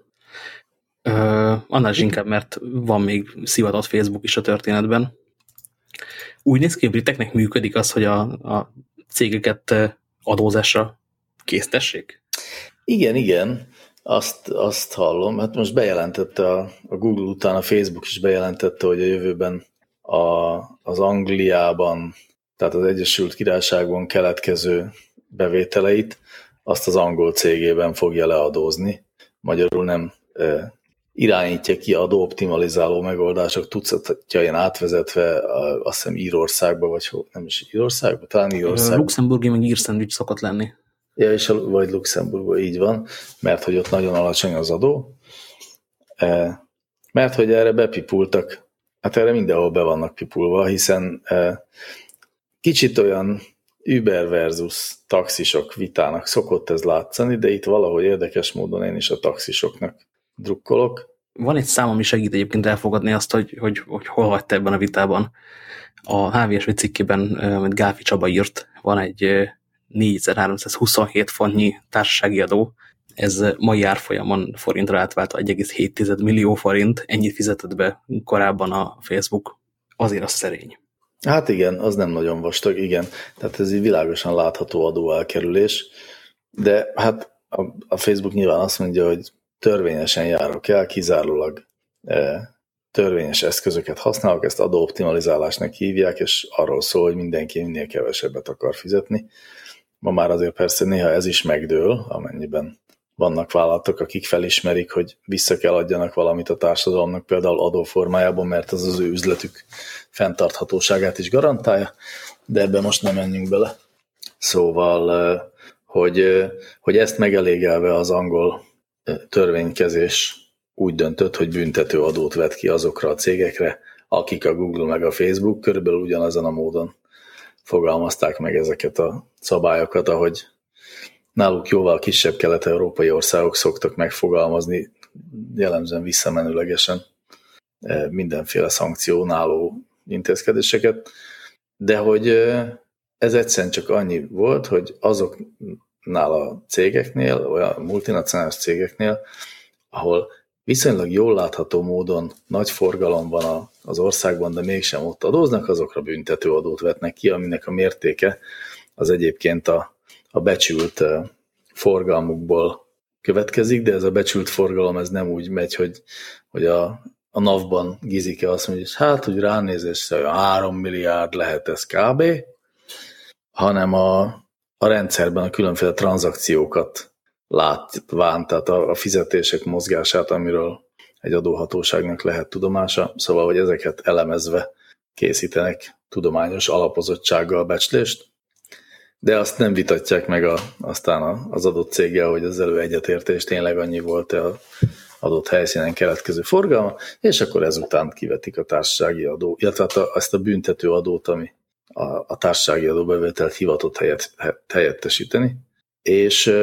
Annál is inkább, mert van még szivatott Facebook is a történetben. Úgy néz ki, a briteknek működik az, hogy a, a cégeket adózásra késztessék? Igen, igen. Azt, azt hallom. Hát most bejelentette a, a Google után a Facebook is bejelentette, hogy a jövőben a, az Angliában, tehát az Egyesült Királyságban keletkező bevételeit azt az angol cégében fogja leadózni. Magyarul nem e, irányítja ki adóoptimalizáló megoldások tucatjain átvezetve, azt hiszem Írországba, vagy nem is Írországba, talán Írországba. Luxemburgi meg írszendvics szokott lenni. Ja, és a, vagy Luxemburgban így van, mert hogy ott nagyon alacsony az adó, e, mert hogy erre bepipultak, hát erre mindenhol be vannak pipulva, hiszen e, kicsit olyan Uber versus taxisok vitának szokott ez látszani, de itt valahogy érdekes módon én is a taxisoknak drukkolok. Van egy szám, ami segít egyébként elfogadni azt, hogy, hogy, hogy hol vagy te ebben a vitában. A HVSV cikkében, amit Gáfi Csaba írt, van egy 4327 fontnyi társasági adó, ez mai árfolyamon forintra átváltva 1,7 millió forint, ennyit fizetett be korábban a Facebook, azért az szerény. Hát igen, az nem nagyon vastag, igen. Tehát ez egy világosan látható adóelkerülés, de hát a, a Facebook nyilván azt mondja, hogy törvényesen járok el, kizárólag e, törvényes eszközöket használok, ezt adóoptimalizálásnak hívják, és arról szól, hogy mindenki minél kevesebbet akar fizetni. Ma már azért persze néha ez is megdől, amennyiben vannak vállalatok, akik felismerik, hogy vissza kell adjanak valamit a társadalomnak, például adóformájában, mert az az ő üzletük fenntarthatóságát is garantálja, de ebbe most nem menjünk bele. Szóval, hogy, hogy ezt megelégelve az angol törvénykezés úgy döntött, hogy büntető adót vet ki azokra a cégekre, akik a Google meg a Facebook körülbelül ugyanazon a módon fogalmazták meg ezeket a szabályokat, ahogy náluk jóval kisebb kelet-európai országok szoktak megfogalmazni, jellemzően visszamenőlegesen eh, mindenféle szankcionáló intézkedéseket, de hogy eh, ez egyszerűen csak annyi volt, hogy azoknál a cégeknél, olyan multinacionális cégeknél, ahol viszonylag jól látható módon nagy forgalom van az országban, de mégsem ott adóznak, azokra büntető adót vetnek ki, aminek a mértéke az egyébként a, a becsült forgalmukból következik, de ez a becsült forgalom ez nem úgy megy, hogy, hogy a, a NAV-ban Gizike azt mondja, hogy hát, hogy ránézésre 3 milliárd lehet ez kb., hanem a, a rendszerben a különféle tranzakciókat látván, tehát a, a fizetések mozgását, amiről egy adóhatóságnak lehet tudomása, szóval, hogy ezeket elemezve készítenek tudományos alapozottsággal becslést, de azt nem vitatják meg a, aztán az adott céggel, hogy az elő egyetértés tényleg annyi volt-e a adott helyszínen keletkező forgalma, és akkor ezután kivetik a társasági adó, illetve hát azt a büntető adót, ami a, a társasági adóbevételt hivatott helyet, helyettesíteni. És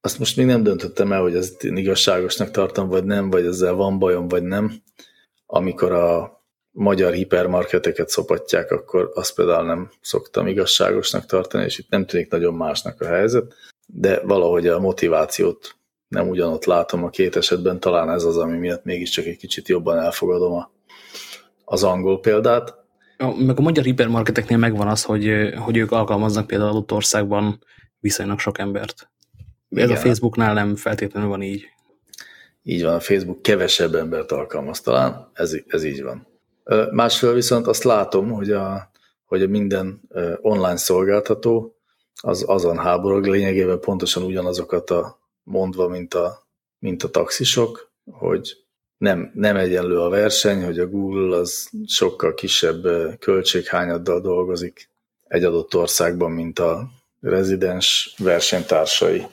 azt most még nem döntöttem el, hogy ezt igazságosnak tartom, vagy nem, vagy ezzel van bajom, vagy nem. Amikor a magyar hipermarketeket szopatják, akkor azt például nem szoktam igazságosnak tartani, és itt nem tűnik nagyon másnak a helyzet, de valahogy a motivációt nem ugyanott látom a két esetben, talán ez az, ami miatt mégiscsak egy kicsit jobban elfogadom a, az angol példát. Meg a magyar hipermarketeknél megvan az, hogy, hogy ők alkalmaznak például adott országban viszonylag sok embert. Ez Igen. a Facebooknál nem feltétlenül van így. Így van, a Facebook kevesebb embert alkalmaz talán, ez, ez így van. Másfél viszont azt látom, hogy a, hogy a minden online szolgáltató az azon háborog lényegében pontosan ugyanazokat a mondva, mint a, mint a taxisok, hogy nem, nem egyenlő a verseny, hogy a Google az sokkal kisebb költséghányaddal dolgozik egy adott országban, mint a rezidens versenytársai,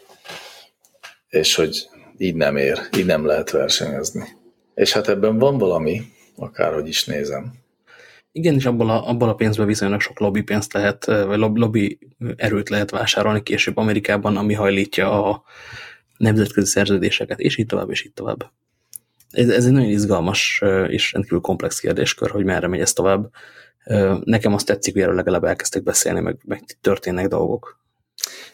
és hogy így nem ér, így nem lehet versenyezni. És hát ebben van valami, akárhogy is nézem. Igen, és abból a, abból a pénzből viszonylag sok lobby pénzt lehet, vagy lobby erőt lehet vásárolni később Amerikában, ami hajlítja a nemzetközi szerződéseket, és így tovább, és így tovább. Ez, ez egy nagyon izgalmas és rendkívül komplex kérdéskör, hogy merre megy ez tovább. Nekem azt tetszik, hogy erről legalább elkezdtek beszélni, meg, meg történnek dolgok.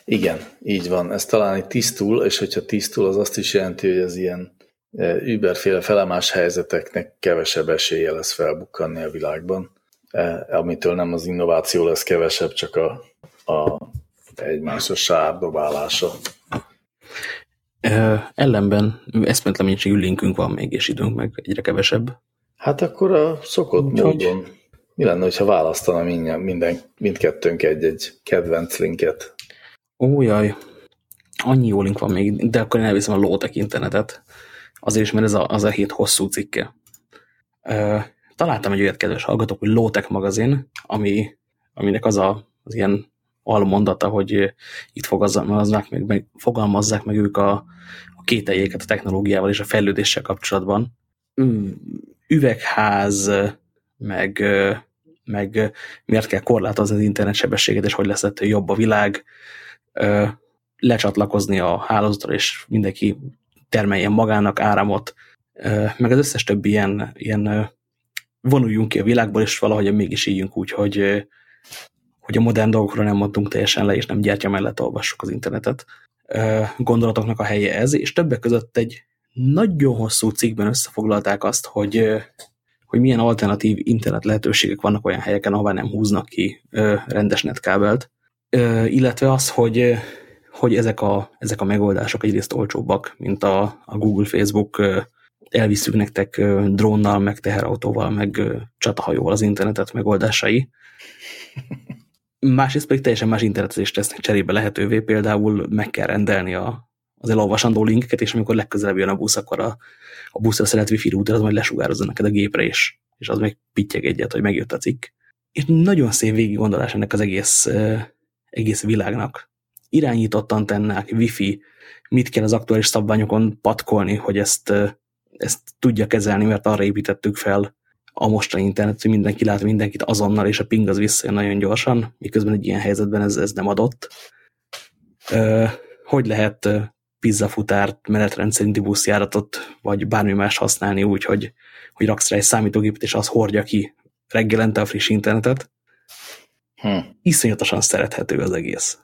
Igen, így van. Ez talán egy tisztul, és hogyha tisztul, az azt is jelenti, hogy az ilyen überféle felemás helyzeteknek kevesebb esélye lesz felbukkanni a világban, amitől nem az innováció lesz kevesebb, csak a, a egymásra sárdobálása. Ellenben eszméletlen linkünk van még, és időnk meg egyre kevesebb. Hát akkor a szokott Úgy, módon. Mi lenne, ha választana minden, minden, mindkettőnk egy-egy kedvenc linket? Ó. Annyi jó link van még, de akkor én elviszem a lótek internetet. Azért is, mert ez a, az a hét hosszú cikke. találtam egy olyat, kedves hallgatók, hogy Lótek magazin, ami, aminek az a, az ilyen almondata, hogy itt fogalmazzák meg, meg, fogalmazzák meg ők a, a kételjéket a technológiával és a fejlődéssel kapcsolatban. Üvegház, meg, meg miért kell korlátozni az internet sebességet, és hogy lesz ettől jobb a világ, lecsatlakozni a hálózatra, és mindenki termeljen magának áramot, meg az összes többi ilyen, ilyen vonuljunk ki a világból, és valahogy mégis ígyünk úgy, hogy, hogy a modern dolgokról nem mondtunk teljesen le, és nem gyertya mellett olvassuk az internetet. Gondolatoknak a helye ez, és többek között egy nagyon hosszú cikkben összefoglalták azt, hogy, hogy milyen alternatív internet lehetőségek vannak olyan helyeken, ahová nem húznak ki rendes netkábelt, illetve az, hogy, hogy ezek a, ezek a megoldások egyrészt olcsóbbak, mint a, a Google, Facebook elviszük nektek drónnal, meg teherautóval, meg csatahajóval az internetet megoldásai. Másrészt pedig teljesen más internetezést tesznek cserébe lehetővé, például meg kell rendelni a, az elolvasandó linkeket, és amikor legközelebb jön a busz, akkor a, a buszra szeret wifi router, az majd lesugározza neked a gépre is, és az meg pittyeg egyet, hogy megjött a cikk. És nagyon szép végig gondolás ennek az egész, egész világnak. Irányított antennák, wifi, mit kell az aktuális szabványokon patkolni, hogy ezt, ezt tudja kezelni, mert arra építettük fel a mostani internet, hogy mindenki lát mindenkit azonnal, és a ping az visszajön nagyon gyorsan, miközben egy ilyen helyzetben ez, ez nem adott. Hogy lehet pizzafutárt, menetrendszerinti buszjáratot, vagy bármi más használni úgy, hogy, hogy raksz rá egy számítógépet, és az hordja ki reggelente a friss internetet. Hm. Iszonyatosan szerethető az egész.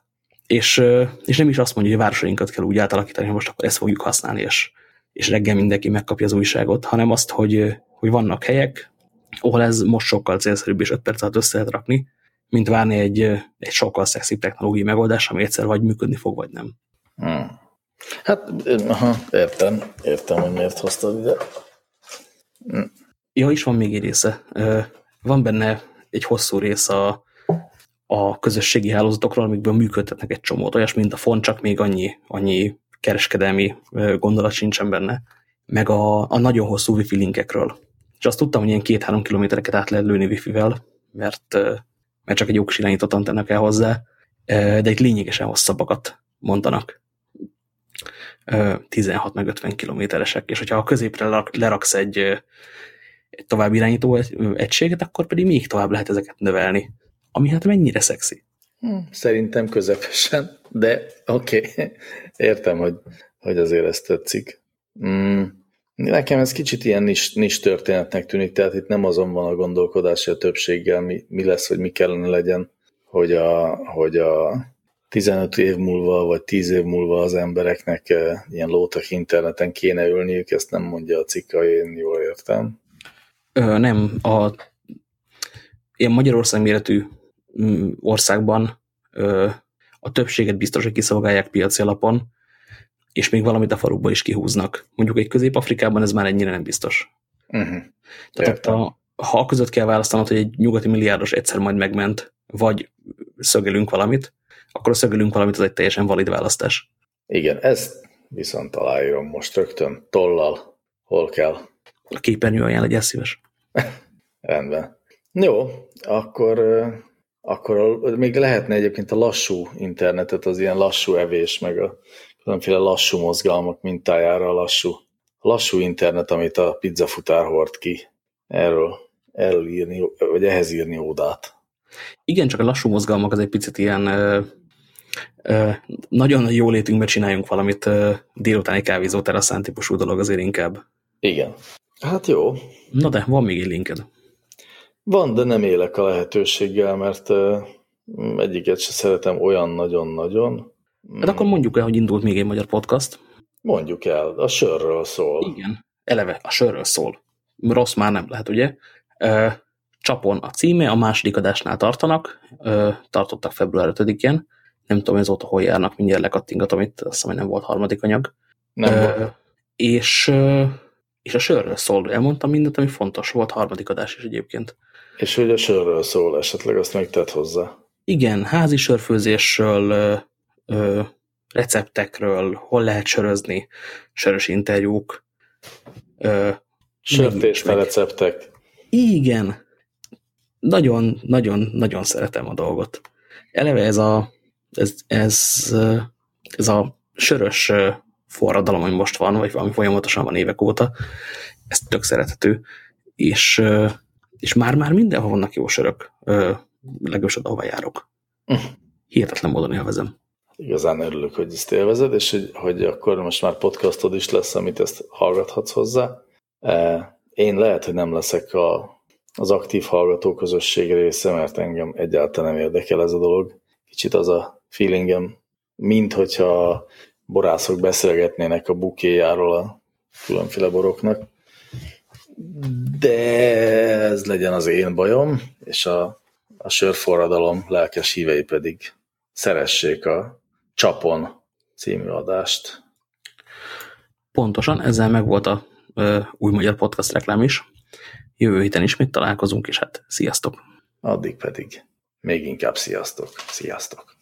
És, és nem is azt mondja, hogy a városainkat kell úgy átalakítani, hogy most akkor ezt fogjuk használni, és, és reggel mindenki megkapja az újságot, hanem azt, hogy, hogy vannak helyek, ahol ez most sokkal célszerűbb és 5 perc alatt össze lehet rakni, mint várni egy, egy sokkal szexibb technológiai megoldás, ami egyszer vagy működni fog, vagy nem. Hmm. Hát, aha, értem, értem, hogy miért hoztad ide. Hmm. Ja, is van még egy része. Van benne egy hosszú rész a, a közösségi hálózatokról, amikből működtetnek egy csomót, olyas, mint a font, csak még annyi, annyi kereskedelmi gondolat sincsen benne, meg a, a nagyon hosszú wifi linkekről. És azt tudtam, hogy ilyen két-három kilométereket át lehet lőni wifi-vel, mert, mert csak egy jogos irányított antenna kell hozzá, de itt lényegesen hosszabbakat mondanak. 16 meg 50 kilométeresek, és hogyha a középre leraksz egy, egy tovább irányító egységet, akkor pedig még tovább lehet ezeket növelni. Ami hát mennyire szexi. Hm, szerintem közepesen, de oké, okay. értem, hogy, hogy azért ezt tetszik. Mm. Nekem ez kicsit ilyen nis, nis történetnek tűnik, tehát itt nem azon van a gondolkodás, hogy a többséggel mi, mi lesz, hogy mi kellene legyen, hogy a, hogy a 15 év múlva, vagy 10 év múlva az embereknek eh, ilyen lótak interneten kéne ülniük, ezt nem mondja a cikk, én jól értem. Ö, nem, a ilyen Magyarország méretű országban ö, a többséget biztos, hogy kiszolgálják piaci alapon, és még valamit a farukba is kihúznak. Mondjuk egy Közép-Afrikában ez már ennyire nem biztos. Uh mhm. -huh. Tehát a, ha között kell választanod, hogy egy nyugati milliárdos egyszer majd megment, vagy szögelünk valamit, akkor a szögelünk valamit, az egy teljesen valid választás. Igen, ezt viszont találjon most rögtön tollal, hol kell. A képernyő ajánl, legyen szíves. Rendben. Jó, akkor, akkor még lehetne egyébként a lassú internetet, az ilyen lassú evés, meg a különféle lassú mozgalmak mintájára a lassú, a lassú internet, amit a pizzafutár hord ki. Erről, erről írni, vagy ehhez írni ódát. Igen, csak a lassú mozgalmak az egy picit ilyen ö, ö, nagyon jó létünkben csináljunk valamit ö, délutáni kávézó teraszán típusú dolog azért inkább. Igen. Hát jó. Na de, van még egy linked. Van, de nem élek a lehetőséggel, mert egyiket se szeretem olyan nagyon-nagyon. Hát akkor mondjuk el, hogy indult még egy magyar podcast. Mondjuk el, a sörről szól. Igen, eleve a sörről szól. Rossz már nem lehet, ugye? Csapon a címe, a második adásnál tartanak, tartottak február 5-én, nem tudom, hogy azóta hol járnak, mindjárt lekattingatom itt, azt hiszem, hogy nem volt harmadik anyag. Nem És, és a sörről szól, elmondtam mindent, ami fontos volt, harmadik adás is egyébként. És hogy a sörről szól, esetleg azt még tett hozzá. Igen, házi sörfőzésről, receptekről, hol lehet sörözni, sörös interjúk. Sörtészte receptek. Igen. Nagyon-nagyon-nagyon szeretem a dolgot. Eleve ez a, ez, ez, ez a sörös forradalom, ami most van, vagy valami folyamatosan van évek óta, ez tök szerethető, és, és már-már mindenhol vannak jó sörök, oda, ahova járok. Hm. Hihetetlen módon élvezem. Igazán örülök, hogy ezt élvezed, és hogy, hogy akkor most már podcastod is lesz, amit ezt hallgathatsz hozzá. Én lehet, hogy nem leszek a, az aktív hallgató közösség része, mert engem egyáltalán nem érdekel ez a dolog. Kicsit az a feelingem, mint hogyha borászok beszélgetnének a bukéjáról a különféle boroknak. De ez legyen az én bajom, és a, a sörforradalom lelkes hívei pedig szeressék a Csapon című adást. Pontosan, ezzel meg volt a ö, új magyar podcast reklám is. Jövő héten ismét találkozunk, és hát sziasztok! Addig pedig még inkább sziasztok! Sziasztok!